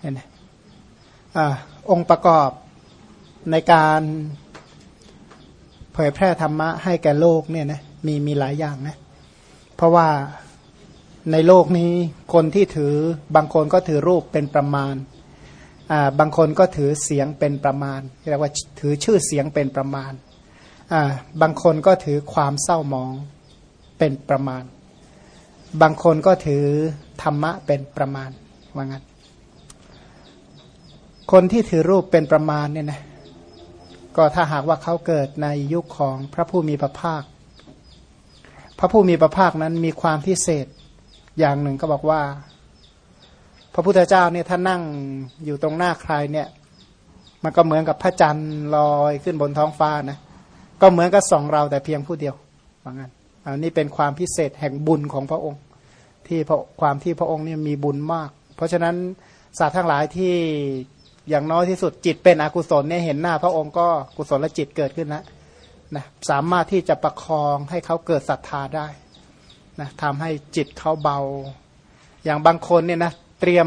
เห็นไหมองค์ประกอบในการเผยแพร่ธรรมะให้แก่โลกเนี่ยนะมีมีหลายอย่างนะ เพราะว่าในโลกนี้คนที่ถือบางคนก็ถือรูปเป็นประมาณอ่าบางคนก็ถือเสียงเป็นประมาณเรียกว่าถือชื่อเสียงเป็นประมาณอ่าบางคนก็ถือความเศร้ามองเป็นประมาณ บางคนก็ถือธรรมะเป็นประมาณว่างั้น คนที่ถือรูปเป็นประมาณเนี่ยนะก็ถ้าหากว่าเขาเกิดในยุคของพระผู้มีพระภาค พระผู้มีพระภาคนั้นมีความพิเศษอย่างหนึ่งก็บอกว่า พระพุทธเจ้าเนี่ยถ้านั่งอยู่ตรงหน้าใครเนี่ยมันก็เหมือนกับพระจันทร์ลอยขึ้นบนท้องฟ้านะก็เหมือนกับส่องเราแต่เพียงผู้เดียวว่างั้นอันนี้เป็นความพิเศษแห่งบุญของพระองค์ ที่พระความที่พระองค์เนี่ยมีบุญมาก เพราะฉะนั้นสัตว์ทั้งหลายที่ อย่างน้อยที่สุดจิตเป็นอกุศลเนี่ยเห็นหน้าพระองค์ก็กุศลจิตเกิดขึ้นนะนะสามารถที่จะประคองให้เขาเกิดศรัทธาได้นะทำให้จิตเขาเบา อย่างบางคนเนี่ยนะเตรียม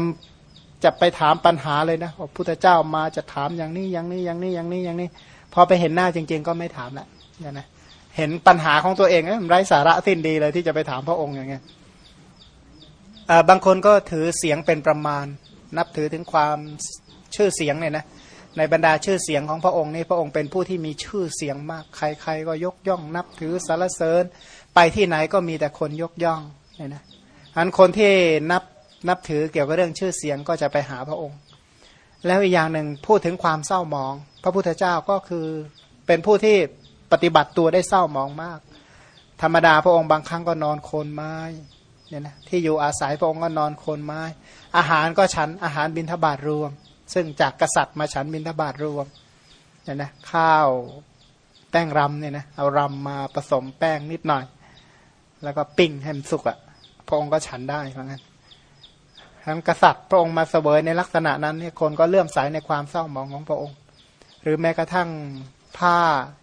จะไปถามปัญหาเลยนะว่าพุทธเจ้ามาจะถามอย่างนี้อย่างนี้อย่างนี้อย่างนี้อย่างนี้พอไปเห็นหน้าจริง ๆ ก็ไม่ถามละเนี่ยนะเห็นปัญหาของตัวเองไร้สาระสิ้นดีเลยที่จะไปถามพระองค์อย่างเงี้ยบางคนก็ถือเสียงเป็นประมาณ นับถือถึงความ ชื่อเสียงเนี่ยนะในบรรดาชื่อเสียงของพระองค์นี่พระองค์เป็นผู้ที่มีชื่อเสียงมาก ใครๆก็ยกย่องนับถือสารเสริญ ไปที่ไหนก็มีแต่คนยกย่องเนี่ยนะอันคนที่นับนับถือเกี่ยวกับเรื่องชื่อเสียงก็จะไปหาพระองค์ แล้วอีกอย่างหนึ่งพูดถึงความเศร้าหมอง พระพุทธเจ้าก็คือเป็นผู้ที่ปฏิบัติตัวได้เศร้าหมองมาก ธรรมดาพระองค์บางครั้งก็นอนโคนไม้เนี่ยนะที่อยู่อาศัยพระองค์ก็นอนโคนไม้ อาหารก็ฉันอาหารบิณฑบาตรวม ซึ่งจากกษัตริย์มาฉันบินทบาทรวมเนี่ยนะข้าวแป้งรำเนี่ยนะเอารำมาผสมแป้งนิดหน่อย แล้วก็ปิ้งให้มันสุกอะ่ะพระองค์ก็ฉันได้เพราะงั้นทั้งกษัตริย์พระองค์มาเสวยในลักษณะนั้นเนี่ยคนก็เลื่อมใสในความเศร้าหมองของพระองค์ หรือแม้กระทั่งผ้า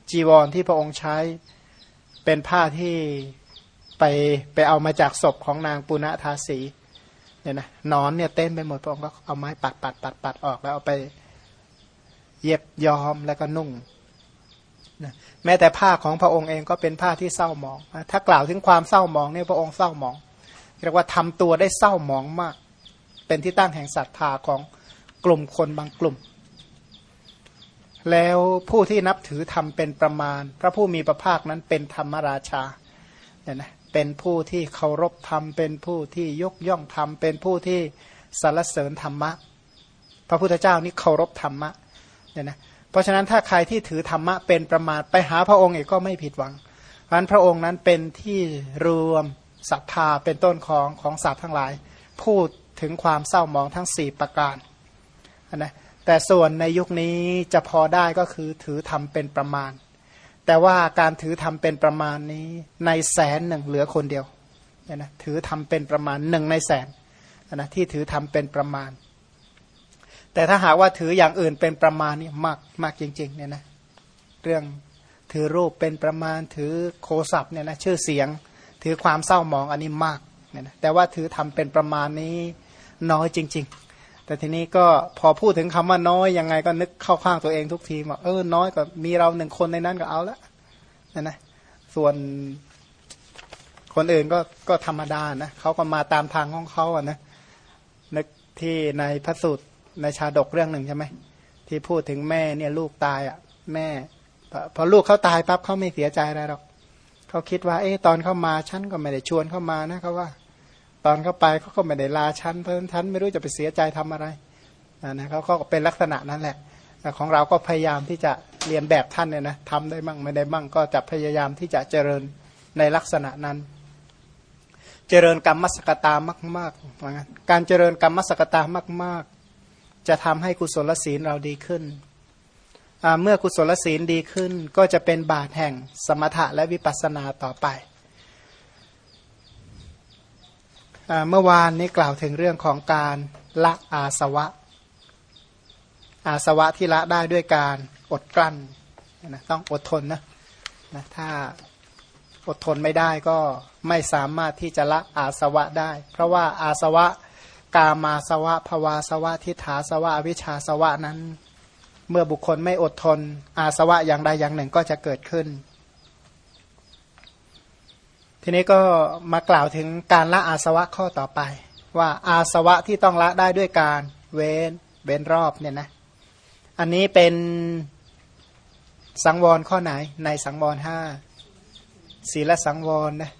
จีวรที่พระองค์ใช้เป็นผ้าที่ไปไปเอามาจากศพของนางปุณณธาสี เนี่ยนะนอนเนี่ยเต้นไปหมดพระองค์ก็เอาไม้ปัดปัดปัดปัดออกแล้วเอาไป เย็บยอมแล้วก็นุ่งนะแม้แต่ผ้าของพระองค์เองก็เป็นผ้าที่เศร้าหมอง ถ้ากล่าวถึงความเศร้าหมองเนี่ยพระองค์เศร้าหมองเรียกว่าทำตัวได้เศร้าหมองมาก เป็นที่ตั้งแห่งศรัทธาของกลุ่มคนบางกลุ่ม แล้วผู้ที่นับถือธรรมเป็นประมาณ พระผู้มีพระภาคนั้นเป็นธรรมราชาเนี่ยนะ เป็นผู้ที่เคารพธรรม เป็นผู้ที่ยกย่องธรรม เป็นผู้ที่สรรเสริญธรรมะ พระพุทธเจ้านี่เคารพธรรมะเนี่ยนะเพราะฉะนั้นถ้าใครที่ถือธรรมะเป็นประมาทไปหาพระองค์เองก็ไม่ผิดหวังเพราะฉะนั้นพระองค์นั้นเป็นที่รวมศรัทธาเป็นต้นของของสัตว์ทั้งหลาย พูดถึงความเศร้ามองทั้ง 4 ประการนะแต่ส่วนในยุคนี้จะพอได้ก็คือถือธรรมเป็นประมาณ แต่ว่าการถือทำเป็นประมาณนี้ ในแสนหนึ่งเหลือคนเดียวเนี่ยนะถือทำเป็นประมาณหนึ่งในแสนนะที่ถือทำเป็นประมาณ แต่ถ้าหากว่าถืออย่างอื่นเป็นประมาณนี่มากมากจริงๆเนี่ยนะเรื่องถือรูปเป็นประมาณถือโคศัพท์เนี่ยนะชื่อเสียง ถือความเศร้าหมองอันนี้มากเนี่ยนะแต่ว่าถือทำเป็นประมาณนี้น้อยจริง ๆ แต่ทีนี้ก็พอพูดถึงคำว่าน้อยยังไงก็นึกเข้าข้างตัวเองทุกทีว่าเออน้อยก็มีเราหนึ่งคนในนั้นก็เอาละนะนะส่วนคนอื่นก็ก็ธรรมดานะเขาก็มาตามทางของเขาอะนะนึกที่ในพระสูตรในชาดกเรื่องหนึ่งใช่ไหมที่พูดถึงแม่เนี่ยลูกตายอะแม่พอลูกเขาตายปั๊บเขาไม่เสียใจอะไรหรอกเขาคิดว่า เอ๊ะตอนเข้ามาฉันก็ไม่ได้ชวนเข้ามานะเขาว่า ตอนเข้าไปเขาก็ไม่ได้ลาชั้นเพราะฉะนั้นไม่รู้จะไปเสียใจทำอะไรนะเขาก็เป็นลักษณะนั้นแหละของเราก็พยายามที่จะเรียนแบบท่านเนี่ยนะทำได้บ้างไม่ได้บ้างก็จะพยายามที่จะเจริญในลักษณะนั้น เจริญกรรมสกตามากๆการเจริญกรรมสกตามาก ๆ จะทำให้กุศลศีลเราดีขึ้น เมื่อกุศลศีลดีขึ้น ก็จะเป็นบาตแห่งสมถะและวิปัสสนาต่อไป เมื่อวานนี้กล่าวถึงเรื่องของการละอาสวะ อาสวะที่ละได้ด้วยการอดกลั้นนะต้องอดทนนะนะถ้าอดทนไม่ได้ก็ไม่สามารถที่จะละอาสวะได้ เพราะว่าอาสวะกามาสวะภวาสวะทิฏฐาสวะอวิชชาสวะนั้น เมื่อบุคคลไม่อดทน อาสวะอย่างใดอย่างหนึ่งก็จะเกิดขึ้น ทีนี้ก็มากล่าวถึงการละอาสวะข้อต่อไป ว่าอาสวะที่ต้องละได้ด้วยการเว้นเว้นรอบเนี่ยนะอันนี้เป็นสังวรข้อไหนในสังวรห้าศีลสังวรนะ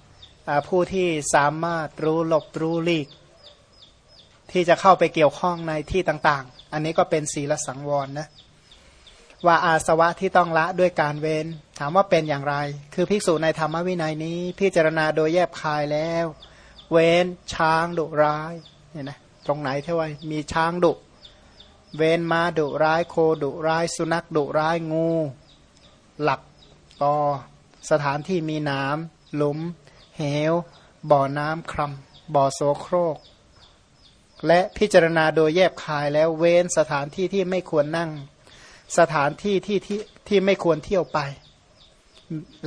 ผู้ที่สามารถรู้หลบรู้หลีก ที่จะเข้าไปเกี่ยวข้องในที่ต่าง ๆ อันนี้ก็เป็นศีลสังวรนะว่าอาสวะที่ต้องละด้วยการเว้น ถามว่าเป็นอย่างไร คือภิกษุในธรรมวินัยนี้ พิจารณาโดยแยบคายแล้ว เว้นช้างดุร้ายเนี่ยนะตรงไหนเท่าไหร่มีช้างดุ เว้นม้าดุร้ายโคดุร้าย สุนัขดุร้ายงู หลักตอสถานที่มีน้ำหลุม เหว บ่อน้ำครำบ่อโซโครก และพิจารณาโดยแยบคายแล้วเว้นสถานที่ที่ไม่ควรนั่ง สถานที่ที่ที่ที่ไม่ควรเที่ยวไป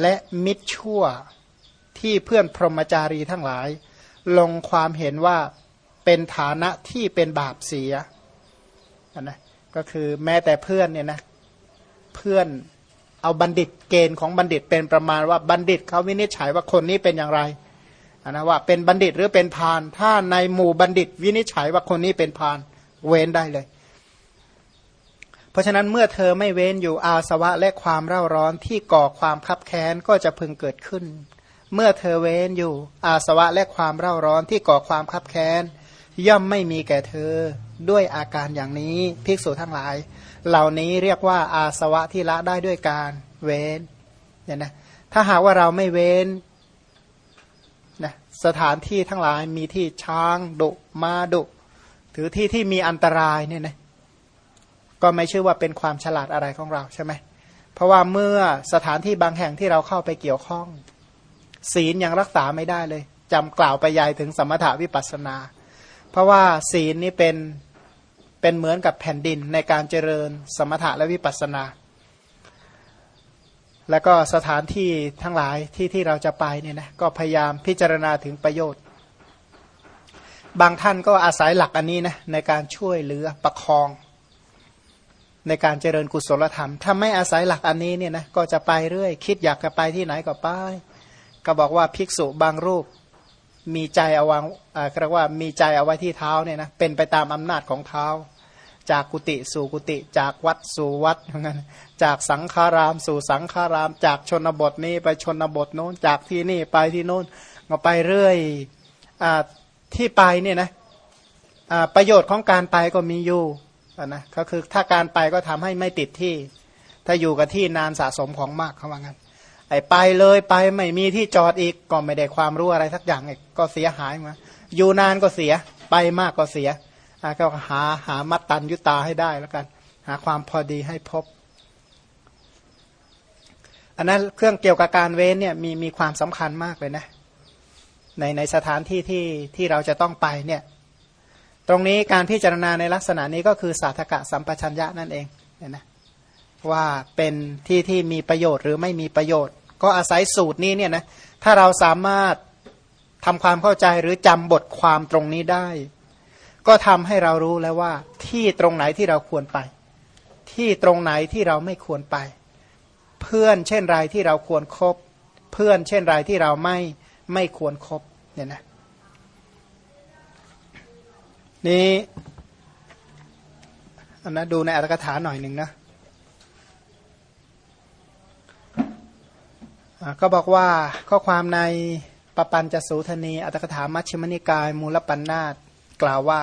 และมิตรชั่วที่เพื่อนพรหมจารีทั้งหลาย ลงความเห็นว่าเป็นฐานะที่เป็นบาปเสียนะก็คือแม้แต่เพื่อนเนี่ยนะเพื่อนเอาบัณฑิตเกณฑ์ของบัณฑิตเป็นประมาณว่าบัณฑิตเขาวินิจฉัยว่าคนนี้เป็นอย่างไรนะว่าเป็นบัณฑิตหรือเป็นพาน ถ้าในหมู่บัณฑิตวินิจฉัยว่าคนนี้เป็นพาน เว้นได้เลย เพราะฉะนั้นเมื่อเธอไม่เว้นอยู่อาสวะและความเร่าร้อนที่ก่อความคับแค้นก็จะพึงเกิดขึ้น เมื่อเธอเว้นอยู่อาสวะและความเร่าร้อนที่ก่อความคับแค้นย่อมไม่มีแก่เธอด้วยอาการอย่างนี้ภิกษุทั้งหลาย เหล่านี้เรียกว่าอาสวะที่ละได้ด้วยการเว้นเนี่ยนะถ้าหากว่าเราไม่เว้นนะสถานที่ทั้งหลายมีที่ช้างดุมาดุ ถือที่ที่มีอันตรายเนี่ยนะ ก็ไม่ชื่อว่าเป็นความฉลาดอะไรของเราใช่ไหมเพราะว่าเมื่อสถานที่บางแห่งที่เราเข้าไปเกี่ยวข้อง ศีลยังรักษาไม่ได้เลยจำกล่าวไปยายถึงสมถาวิปัสนา เพราะว่าศีลนี่เป็นเป็นเหมือนกับแผ่นดินในการเจริญสมถะและวิปัสสนา แล้วก็สถานที่ทั้งหลายที่ที่เราจะไปเนี่ยนะก็พยายามพิจารณาถึงประโยชน์ บางท่านก็อาศัยหลักอันนี้นะในการช่วยเหลือประคอง ในการเจริญกุศลธรรม ถ้าไม่อาศัยหลักอันนี้เนี่ยนะก็จะไปเรื่อย คิดอยากจะไปที่ไหนก็ไป ก็บอกว่าภิกษุบางรูปมีใจเอาวางอ่าเรียกว่ามีใจเอาไว้ที่เท้าเนี่ยนะเป็นไปตามอำนาจของเท้า จากกุฏิสู่กุฏิจากวัดสู่วัดเหมือนกันจากสังฆาราม สู่สังฆาราม จากชนบทนี้ไปชนบทโน้น จากที่นี่ไปที่โน้นมาไปเรื่อยอที่ไปเนี่ยนะประโยชน์ของการไปก็มีอยู่ นะก็คือถ้าการไปก็ทำให้ไม่ติดที่ ถ้าอยู่กับที่นานสะสมของมากเขาว่างั้นไอ้ไปเลยไปไม่มีที่จอดอีกก็ไม่ได้ความรู้อะไรสักอย่างก็เสียหายมาอยู่นานก็เสียไปมากก็เสียก็หาหามัดตันยุตาให้ได้แล้วกัน หาความพอดีให้พบ อันนั้นเครื่องเกี่ยวกับการเว้นเนี่ยมีมีความสำคัญมากเลยนะ ในในสถานที่ที่ที่เราจะต้องไปเนี่ย ตรงนี้การพิจารณาในลักษณะนี้ก็คือสาธกะสัมปชัญญะนั่นเองเนี่ยนะว่าเป็นที่ที่มีประโยชน์หรือไม่มีประโยชน์ ก็อาศัยสูตรนี้เนี่ยนะถ้าเราสามารถทำความเข้าใจหรือจำบทความตรงนี้ได้ ก็ทำให้เรารู้แล้วว่า ที่ตรงไหนที่เราควรไป ที่ตรงไหนที่เราไม่ควรไป เพื่อนเช่นไรที่เราควรครบเพื่อนเช่นไรที่เราไม่ไม่ควรครบเนี่ยนะ นี่อันนะดูในอัตถกถาหน่อยหนึ่งนะก็บอกว่าข้อความในปปัญจสูทนีอัตถกถามัชฌิมนิกาย มูลปัญนาตกล่าวว่า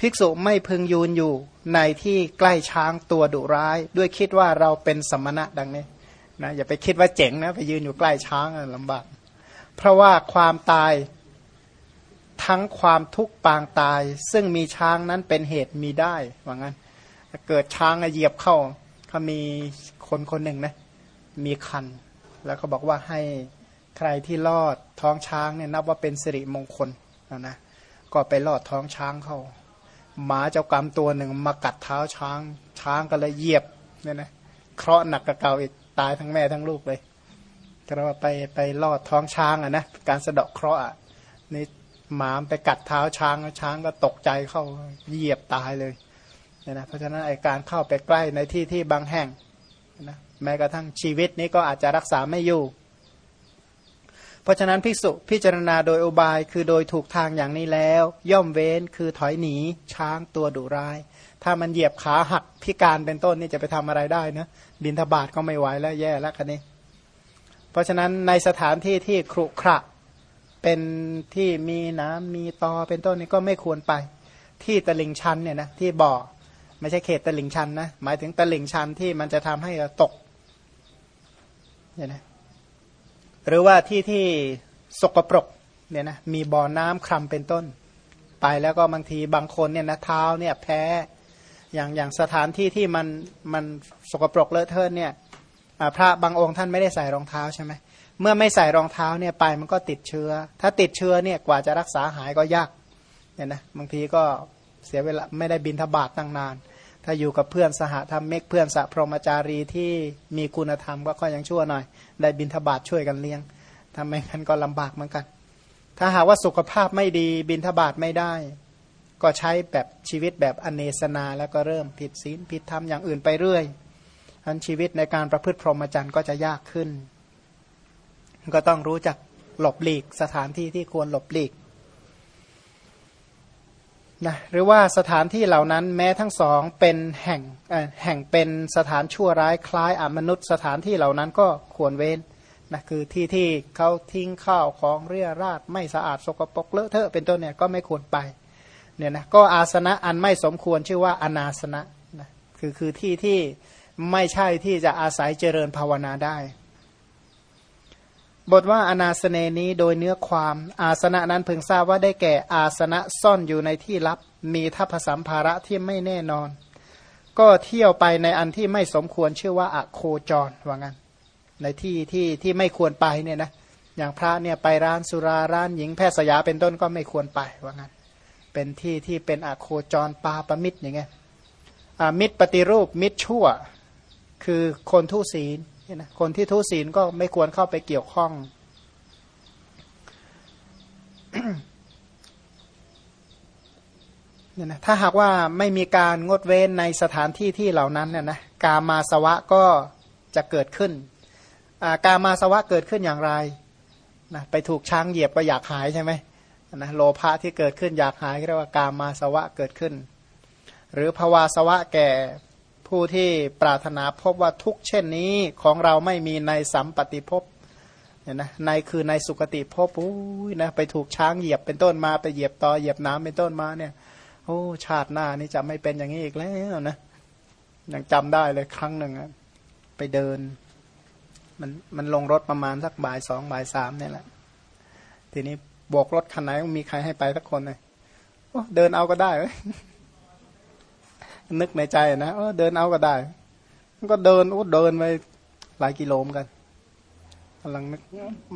ภิกษุไม่พึงยืนอยู่ในที่ใกล้ช้างตัวดุร้าย ด้วยคิดว่าเราเป็นสมณะดังนี้นะอย่าไปคิดว่าเจ๋งนะไปยืนอยู่ใกล้ช้างลำบากเพราะว่าความตาย ทั้งความทุกข์ปางตาย ซึ่งมีช้างนั้นเป็นเหตุมีได้ว่างั้นเกิดช้างเหยียบเข้าเขามีคนคนหนึ่งนะมีคัน แล้วก็บอกว่าให้ใครที่ลอดท้องช้างเนี่ยนับว่าเป็นสิริมงคลนะนะก็ไปลอดท้องช้างเข้า หมาเจ้ากรรมตัวหนึ่งมากัดเท้าช้าง ช้างก็เลยเหยียบเนี่ยนะเคราะห์หนักกระเกาอีกตายทั้งแม่ทั้งลูกเลยก็ว่าไปไปลอดท้องช้างอะนะการสะเดาะเคราะห์นี่ หมามไปกัดเท้าช้างช้างก็ตกใจเข้าเหยียบตายเลยเนี่ยนะเพราะฉะนั้นไอการเข้าไปใกล้ในที่ที่บางแห่งนะแม้กระทั่งชีวิตนี้ก็อาจจะรักษาไม่อยู่ เพราะฉะนั้นภิกษุพิจารณาโดยอุบายคือโดยถูกทางอย่างนี้แล้ว ย่อมเว้นคือถอยหนีช้างตัวดุร้าย ถ้ามันเหยียบขาหักพิการเป็นต้นนี่จะไปทำอะไรได้นะบินทบาทก็ไม่ไหวแล้วแย่แล้วคันนี้ เพราะฉะนั้นในสถานที่ที่ครุขระ เป็นที่มีน้ำมีตอเป็นต้นนี่ก็ไม่ควรไป ที่ตลิ่งชันเนี่ยนะที่บ่อไม่ใช่เขตตลิ่งชันนะหมายถึงตลิ่งชันที่มันจะทำให้ตกเนี่ยนะหรือว่าที่ที่สกปรกเนี่ยนะมีบ่อน้ำคลำเป็นต้น ไปแล้วก็บางทีบางคนเนี่ยนะเท้าเนี่ยแพ้อย่างอย่างสถานที่ที่มันมันสกปรกเลอะเทอะเนี่ยพระบางองค์ท่านไม่ได้ใส่รองเท้าใช่ไหม เมื่อไม่ใส่รองเท้าเนี่ยไปมันก็ติดเชื้อ ถ้าติดเชื้อเนี่ยกว่าจะรักษาหายก็ยากเนี่ยนะบางทีก็เสียเวลาไม่ได้บินทบาทตั้งนาน ถ้าอยู่กับเพื่อนสหธรรมเมกเพื่อนสัพรมจารีที่มีคุณธรรมก็ค่อยยังชั่วหน่อย ได้บินทบาทช่วยกันเลี้ยงทำไมกันก็ลำบากเหมือนกัน ถ้าหากว่าสุขภาพไม่ดีบินทบาทไม่ได้ ก็ใช้แบบชีวิตแบบอเนสนาแล้วก็เริ่มผิดศีลผิดธรรมอย่างอื่นไปเรื่อยอันชีวิตในการประพฤติพรหมจรรย์ก็จะยากขึ้น ก็ต้องรู้จักหลบหลีกสถานที่ที่ควรหลบหลีกนะหรือว่าสถานที่เหล่านั้นแม้ทั้งสองเป็นแห่งแห่งเป็นสถานชั่วร้ายคล้ายอมนุษย์ สถานที่เหล่านั้นก็ควรเว้นนะคือที่ที่เขาทิ้งข้าวของเรียราดไม่สะอาดสกปรกเลอะเทอะเป็นต้นเนี่ยก็ไม่ควรไปเนี่ยนะก็อาสนะอันไม่สมควรชื่อว่าอนาสนะนะคือคือที่ที่ไม่ใช่ที่จะอาศัยเจริญภาวนาได้ บทว่าอนาสเนนี้โดยเนื้อความ อาสนะนั้นเพึงทราบว่าได้แก่อาสนะซ่อนอยู่ในที่ลับ มีทัพสัมภาระที่ไม่แน่นอน ก็เที่ยวไปในอันที่ไม่สมควรชื่อว่าอะโคจรว่างั้น ในที่ที่ที่ไม่ควรไปเนี่ยนะอย่างพระเนี่ยไปร้านสุราร้านหญิงแพทย์สยาเป็นต้นก็ไม่ควรไปว่างั้น เป็นที่ที่เป็นอะโคจรปาปมิตรอย่างเงี้ยมิตรปฏิรูปมิตรชั่ว คือคนทุศีล นี่นะคนที่ทุศีลก็ไม่ควรเข้าไปเกี่ยวข้อง เนี่ยนะถ้าหากว่าไม่มีการงดเว้นในสถานที่ที่เหล่านั้นเนี่ยนะกามาสวะก็จะเกิดขึ้น กามาสวะเกิดขึ้นอย่างไรนะไปถูกช้างเหยียบก็อยากหายใช่ไหมนะโลภะที่เกิดขึ้นอยากหายเรียกว่ากามาสวะเกิดขึ้น หรือภาวาสวะแก่ ผู้ที่ปรารถนาพบว่าทุกเช่นนี้ของเราไม่มีในสัมปติภพเนี่ยนะในคือในสุคติภพอุ้ยนะไปถูกช้างเหยียบเป็นต้นมาไปเหยียบต่อเหยียบน้ำเป็นต้นมาเนี่ย โอ้ชาติหน้านี่จะไม่เป็นอย่างนี้อีกแล้วนะยังจำได้เลยครั้งหนึ่งไปเดิน มันมันลงรถประมาณสักบ่ายสองบ่ายสามเนี่ยแหละ ทีนี้โบกรถคันไหนมีใครให้ไปสักคนเลยเดินเอาก็ได้ นึกในใจนะเออเดินเอาก็ได้ก็เดินอู้เดินไปหลายกิโลมกันกำลังนึก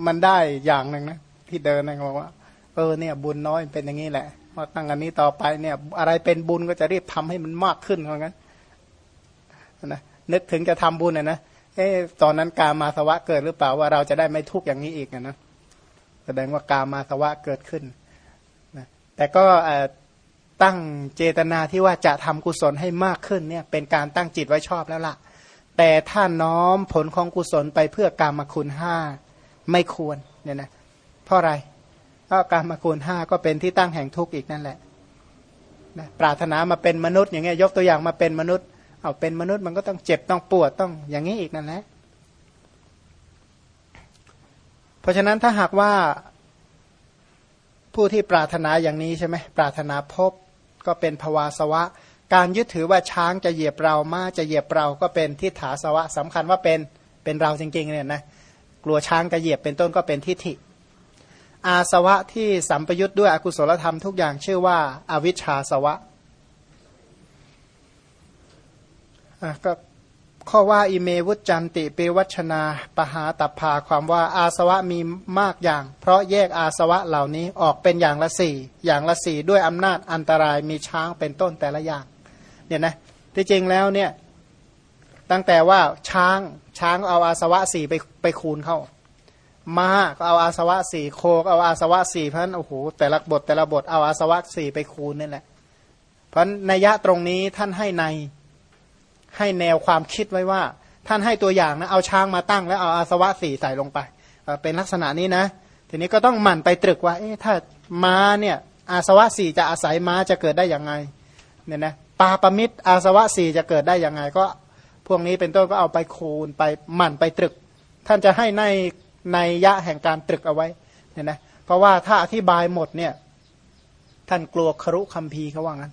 มันได้อย่างหนึ่งนะที่เดินนะบอกว่า เออเนี่ย บุญน้อยเป็นอย่างนี้แหละว่าตั้งอันนี้ต่อไปเนี่ย อะไรเป็นบุญก็จะรีบทำให้มันมากขึ้นเพราะงั้นนะนึกถึงจะทำบุญนะนะเอ๊ตอนนั้นกามาสวะเกิดหรือเปล่าว่าเราจะได้ไม่ทุกข์อย่างนี้อีกนะแสดงว่ากามาสวะเกิดขึ้นนะแต่ก็ ตั้งเจตนาที่ว่าจะทำกุศลให้มากขึ้นเนี่ยเป็นการตั้งจิตไว้ชอบแล้วล่ะ แต่ถ้าน้อมผลของกุศลไปเพื่อกรรมคุณห้าไม่ควรเนี่ยนะเพราะอะไรก็กรรมคุณห้าก็เป็นที่ตั้งแห่งทุกข์อีกนั่นแหละนะปรารถนามาเป็นมนุษย์อย่างเงี้ยยกตัวอย่างมาเป็นมนุษย์ เอาเป็นมนุษย์มันก็ต้องเจ็บต้องปวดต้องอย่างนี้อีกนั่นแหละเพราะฉะนั้นถ้าหากว่าผู้ที่ปรารถนาอย่างนี้ใช่ไหมปรารถนาพบ ก็เป็นภวาสวะ การยึดถือว่าช้างจะเหยียบเรามาจะเหยียบเราก็เป็นทิฏฐาสวะสำคัญว่าเป็นเป็นเราจริงๆเนี่ยนะกลัวช้างจะเหยียบเป็นต้นก็เป็นทิฏฐิ อาสวะที่สัมปยุทธ์ด้วยอกุศลธรรมทุกอย่างชื่อว่าอาวิชชาสวะก็ ข้อว่าอิเมวุจันติเปวัชนาปหาตัพาความว่าอาสวะมีมากอย่าง เพราะแยกอาสวะเหล่านี้ออกเป็นอย่างละสี่อย่างละสี่ด้วยอำนาจอันตรายมีช้างเป็นต้นแต่ละอย่างเนี่ยนะที่จริงแล้วเนี่ยตั้งแต่ว่าช้างช้างเอาอาสวะสี่ไปไปคูณเข้าม้าก็เอาอาสวะสี่โคก็เอาอาสวะสี่เพราะนั้นโอ้โหแต่ละบทแต่ละบทเอาอาสวะสี่ไปคูณนี่แหละเพราะนัยยะตรงนี้ท่านให้ใน ให้แนวความคิดไว้ว่า ท่านให้ตัวอย่างนะเอาช้างมาตั้งแล้วเอาอาสวะสี่ใส่ลงไป เป็นลักษณะนี้นะ ทีนี้ก็ต้องหมั่นไปตรึกว่าเอ๊ะถ้าม้าเนี่ยอาสวะสี่จะอาศัยม้าจะเกิดได้ยังไงเนี่ยนะปาปมิตรอาสวะสี่จะเกิดได้ยังไง ก็พวกนี้เป็นต้นก็เอาไปคูณไปหมั่นไปตรึก ท่านจะให้ในในยะแห่งการตรึกเอาไว้เนี่ยนะเพราะว่าถ้าอธิบายหมดเนี่ยท่านกลัวครุคัมภีร์เขาว่างั้น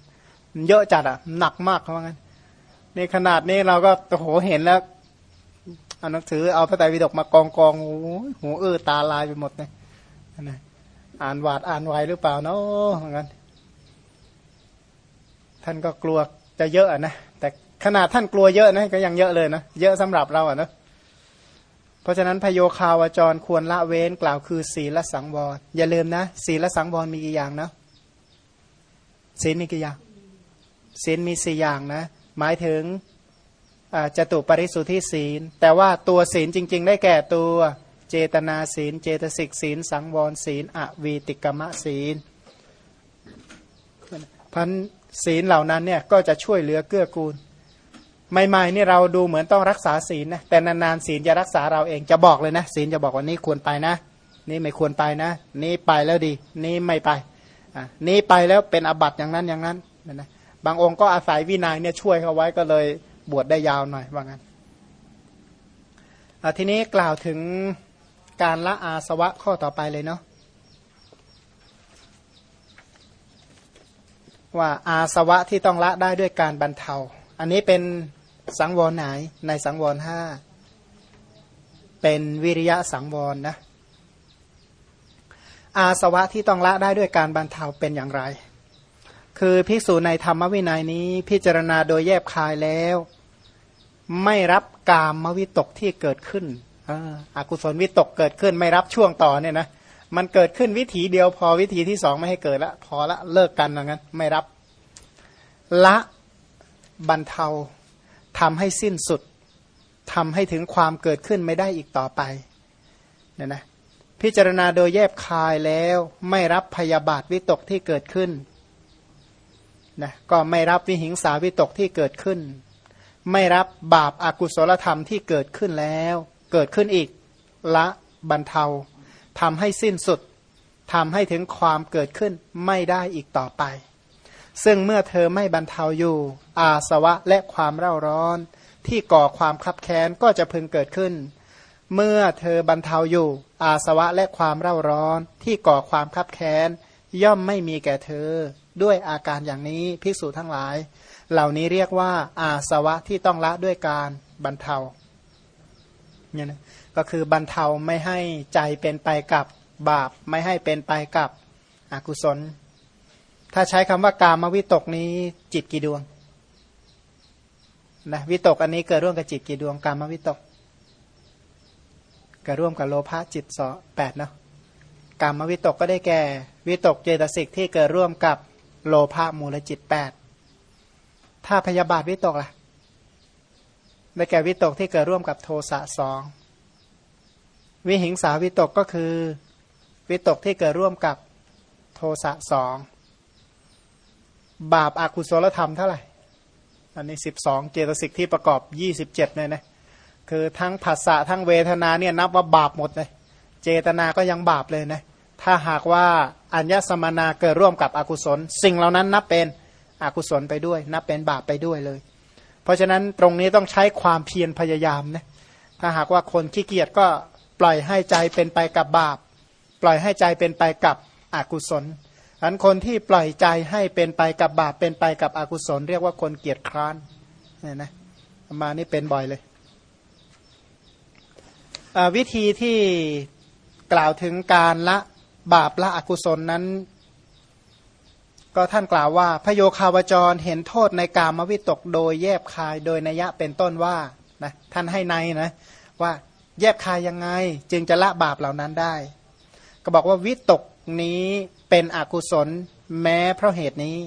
เยอะจัดอะหนักมากเขาว่างั้น นขนาดนี้เราก็โอ้โหเห็นแล้วเอาหนังสือเอาพระไตรปิฎกมากองกองโอ้หูเออตาลายไปหมดเลยนะอ่านวาดอ่านไวหรือเปล่าเนาะเหมือนกันท่านก็กลัวจะเยอะนะแต่ขนาดท่านกลัวเยอะนะก็ยังเยอะเลยนะเยอะสำหรับเราอะนะเพราะฉะนั้นพโยคาวจรควรละเว้นกล่าวคือศีลสังวรอย่าลืมนะศีลสังวรมีกี่อย่างนะศีลมีกี่อย่างศีลมีสี่อย่างนะ หมายถึงจตุปริสุทธิศีล แต่ว่าตัวศีลจริง ๆ ได้แก่ตัวเจตนาศีล เจตสิกศีล สังวรศีล อวีติกมะศีลพันศีลเหล่านั้นเนี่ยก็จะช่วยเหลือเกื้อกูล ใหม่ๆนี่เราดูเหมือนต้องรักษาศีลนะแต่นานๆศีลจะรักษาเราเองจะบอกเลยนะ ศีลจะบอกว่านี่ควรไปนะ นี่ไม่ควรไปนะ นี่ไปแล้วดี นี่ไม่ไป อ่านี่ไปแล้วเป็นอบัตอย่างนั้นอย่างนั้นนะ บางองค์ก็อาศัยวินัยเนี่ยช่วยเขาไว้ก็เลยบวชได้ยาวหน่อยว่างั้นทีนี้กล่าวถึงการละอาสวะข้อต่อไปเลยเนาะว่าอาสวะที่ต้องละได้ด้วยการบรรเทา อันนี้เป็นสังวรไหนในสังวรห้าเป็นวิริยะสังวรนะอาสวะที่ต้องละได้ด้วยการบรรเทาเป็นอย่างไร คือภิกษุในธรรมวินัยนี้พิจารณาโดยแยบคายแล้ว ไม่รับกามมวิตกที่เกิดขึ้นอากุศลวิตกเกิดขึ้น ไม่รับช่วงต่อเนี่ยนะมันเกิดขึ้นวิถีเดียวพอวิธีที่สองไม่ให้เกิดละพอละเลิกกันอย่างนั้นไม่รับ ละบรรเทาทำให้สิ้นสุดทำให้ถึงความเกิดขึ้นไม่ได้อีกต่อไปเนี่ยนะพิจารณาโดยแยบคายแล้วไม่รับพยาบาทวิตกที่เกิดขึ้น นะก็ไม่รับวิหิงสาวิตกที่เกิดขึ้น ไม่รับบาปอากุศลธรรมที่เกิดขึ้นแล้ว เกิดขึ้นอีกละบรรเทาทำให้สิ้นสุดทำให้ถึงความเกิดขึ้นไม่ได้อีกต่อไป ซึ่งเมื่อเธอไม่บรรเทาอยู่ อาสวะและความเร่าร้อน ที่ก่อความคับแค้นก็จะพึงเกิดขึ้น เมื่อเธอบรรเทาอยู่ อาสวะและความเร่าร้อน ที่ก่อความคับแค้นย่อมไม่มีแก่เธอ ด้วยอาการอย่างนี้ภิกษุทั้งหลาย เหล่านี้เรียกว่าอาสวะที่ต้องละด้วยการบรรเทาเนี่ยนะก็คือบรรเทาไม่ให้ใจเป็นไปกับบาปไม่ให้เป็นไปกับอกุศล ถ้าใช้คำว่ากามวิตกนี้จิตกี่ดวงนะวิตกอันนี้เกิดร่วมกับจิตกี่ดวงกามวิตกเกิดร่วมกับโลภะจิตสอแปดเนาะกามวิตกก็ได้แก่ วิตกเจตสิกที่เกิดร่วมกับ โลภะมูลจิตแปดถ้าพยาบาทวิตกล่ะได้แก่วิตกที่เกิดร่วมกับโทสะสองวิหิงสาวิตกก็คือ วิตกที่เกิดร่วมกับโทสะสองบาปอากุศลธรรมเท่าไหร่อันนี้สิบสองเจตสิกที่ประกอบยี่สิบเจ็ดเลยนะคือทั้งผัสสะทั้งเวทนาเนี่ยนับว่าบาปหมดเลยเจตนาก็ยังบาปเลยนะถ้าหากว่า อัญญสมนาเกิดร่วมกับอกุศล สิ่งเหล่านั้นนับเป็นอกุศลไปด้วย นับเป็นบาปไปด้วยเลย เพราะฉะนั้นตรงนี้ต้องใช้ความเพียรพยายามนะถ้าหากว่าคนขี้เกียจก็ปล่อยให้ใจเป็นไปกับบาป ปล่อยให้ใจเป็นไปกับอกุศลอันคนที่ปล่อยใจให้เป็นไปกับบาปเป็นไปกับอกุศล เรียกว่าคนเกียจคร้านเนี่ยนะมานี่เป็นบ่อยเลยวิธีที่กล่าวถึงการละ บาปละอกุศลนั้น ก็ท่านกล่าวว่า พระโยคาวจรเห็นโทษในกามวิตกโดยแยบคายโดยนัยะเป็นต้นว่านะท่านให้ในนะว่าแยบคายยังไง จึงจะละบาปเหล่านั้นได้ ก็บอกว่าวิตกนี้เป็นอกุศลแม้เพราะเหตุนี้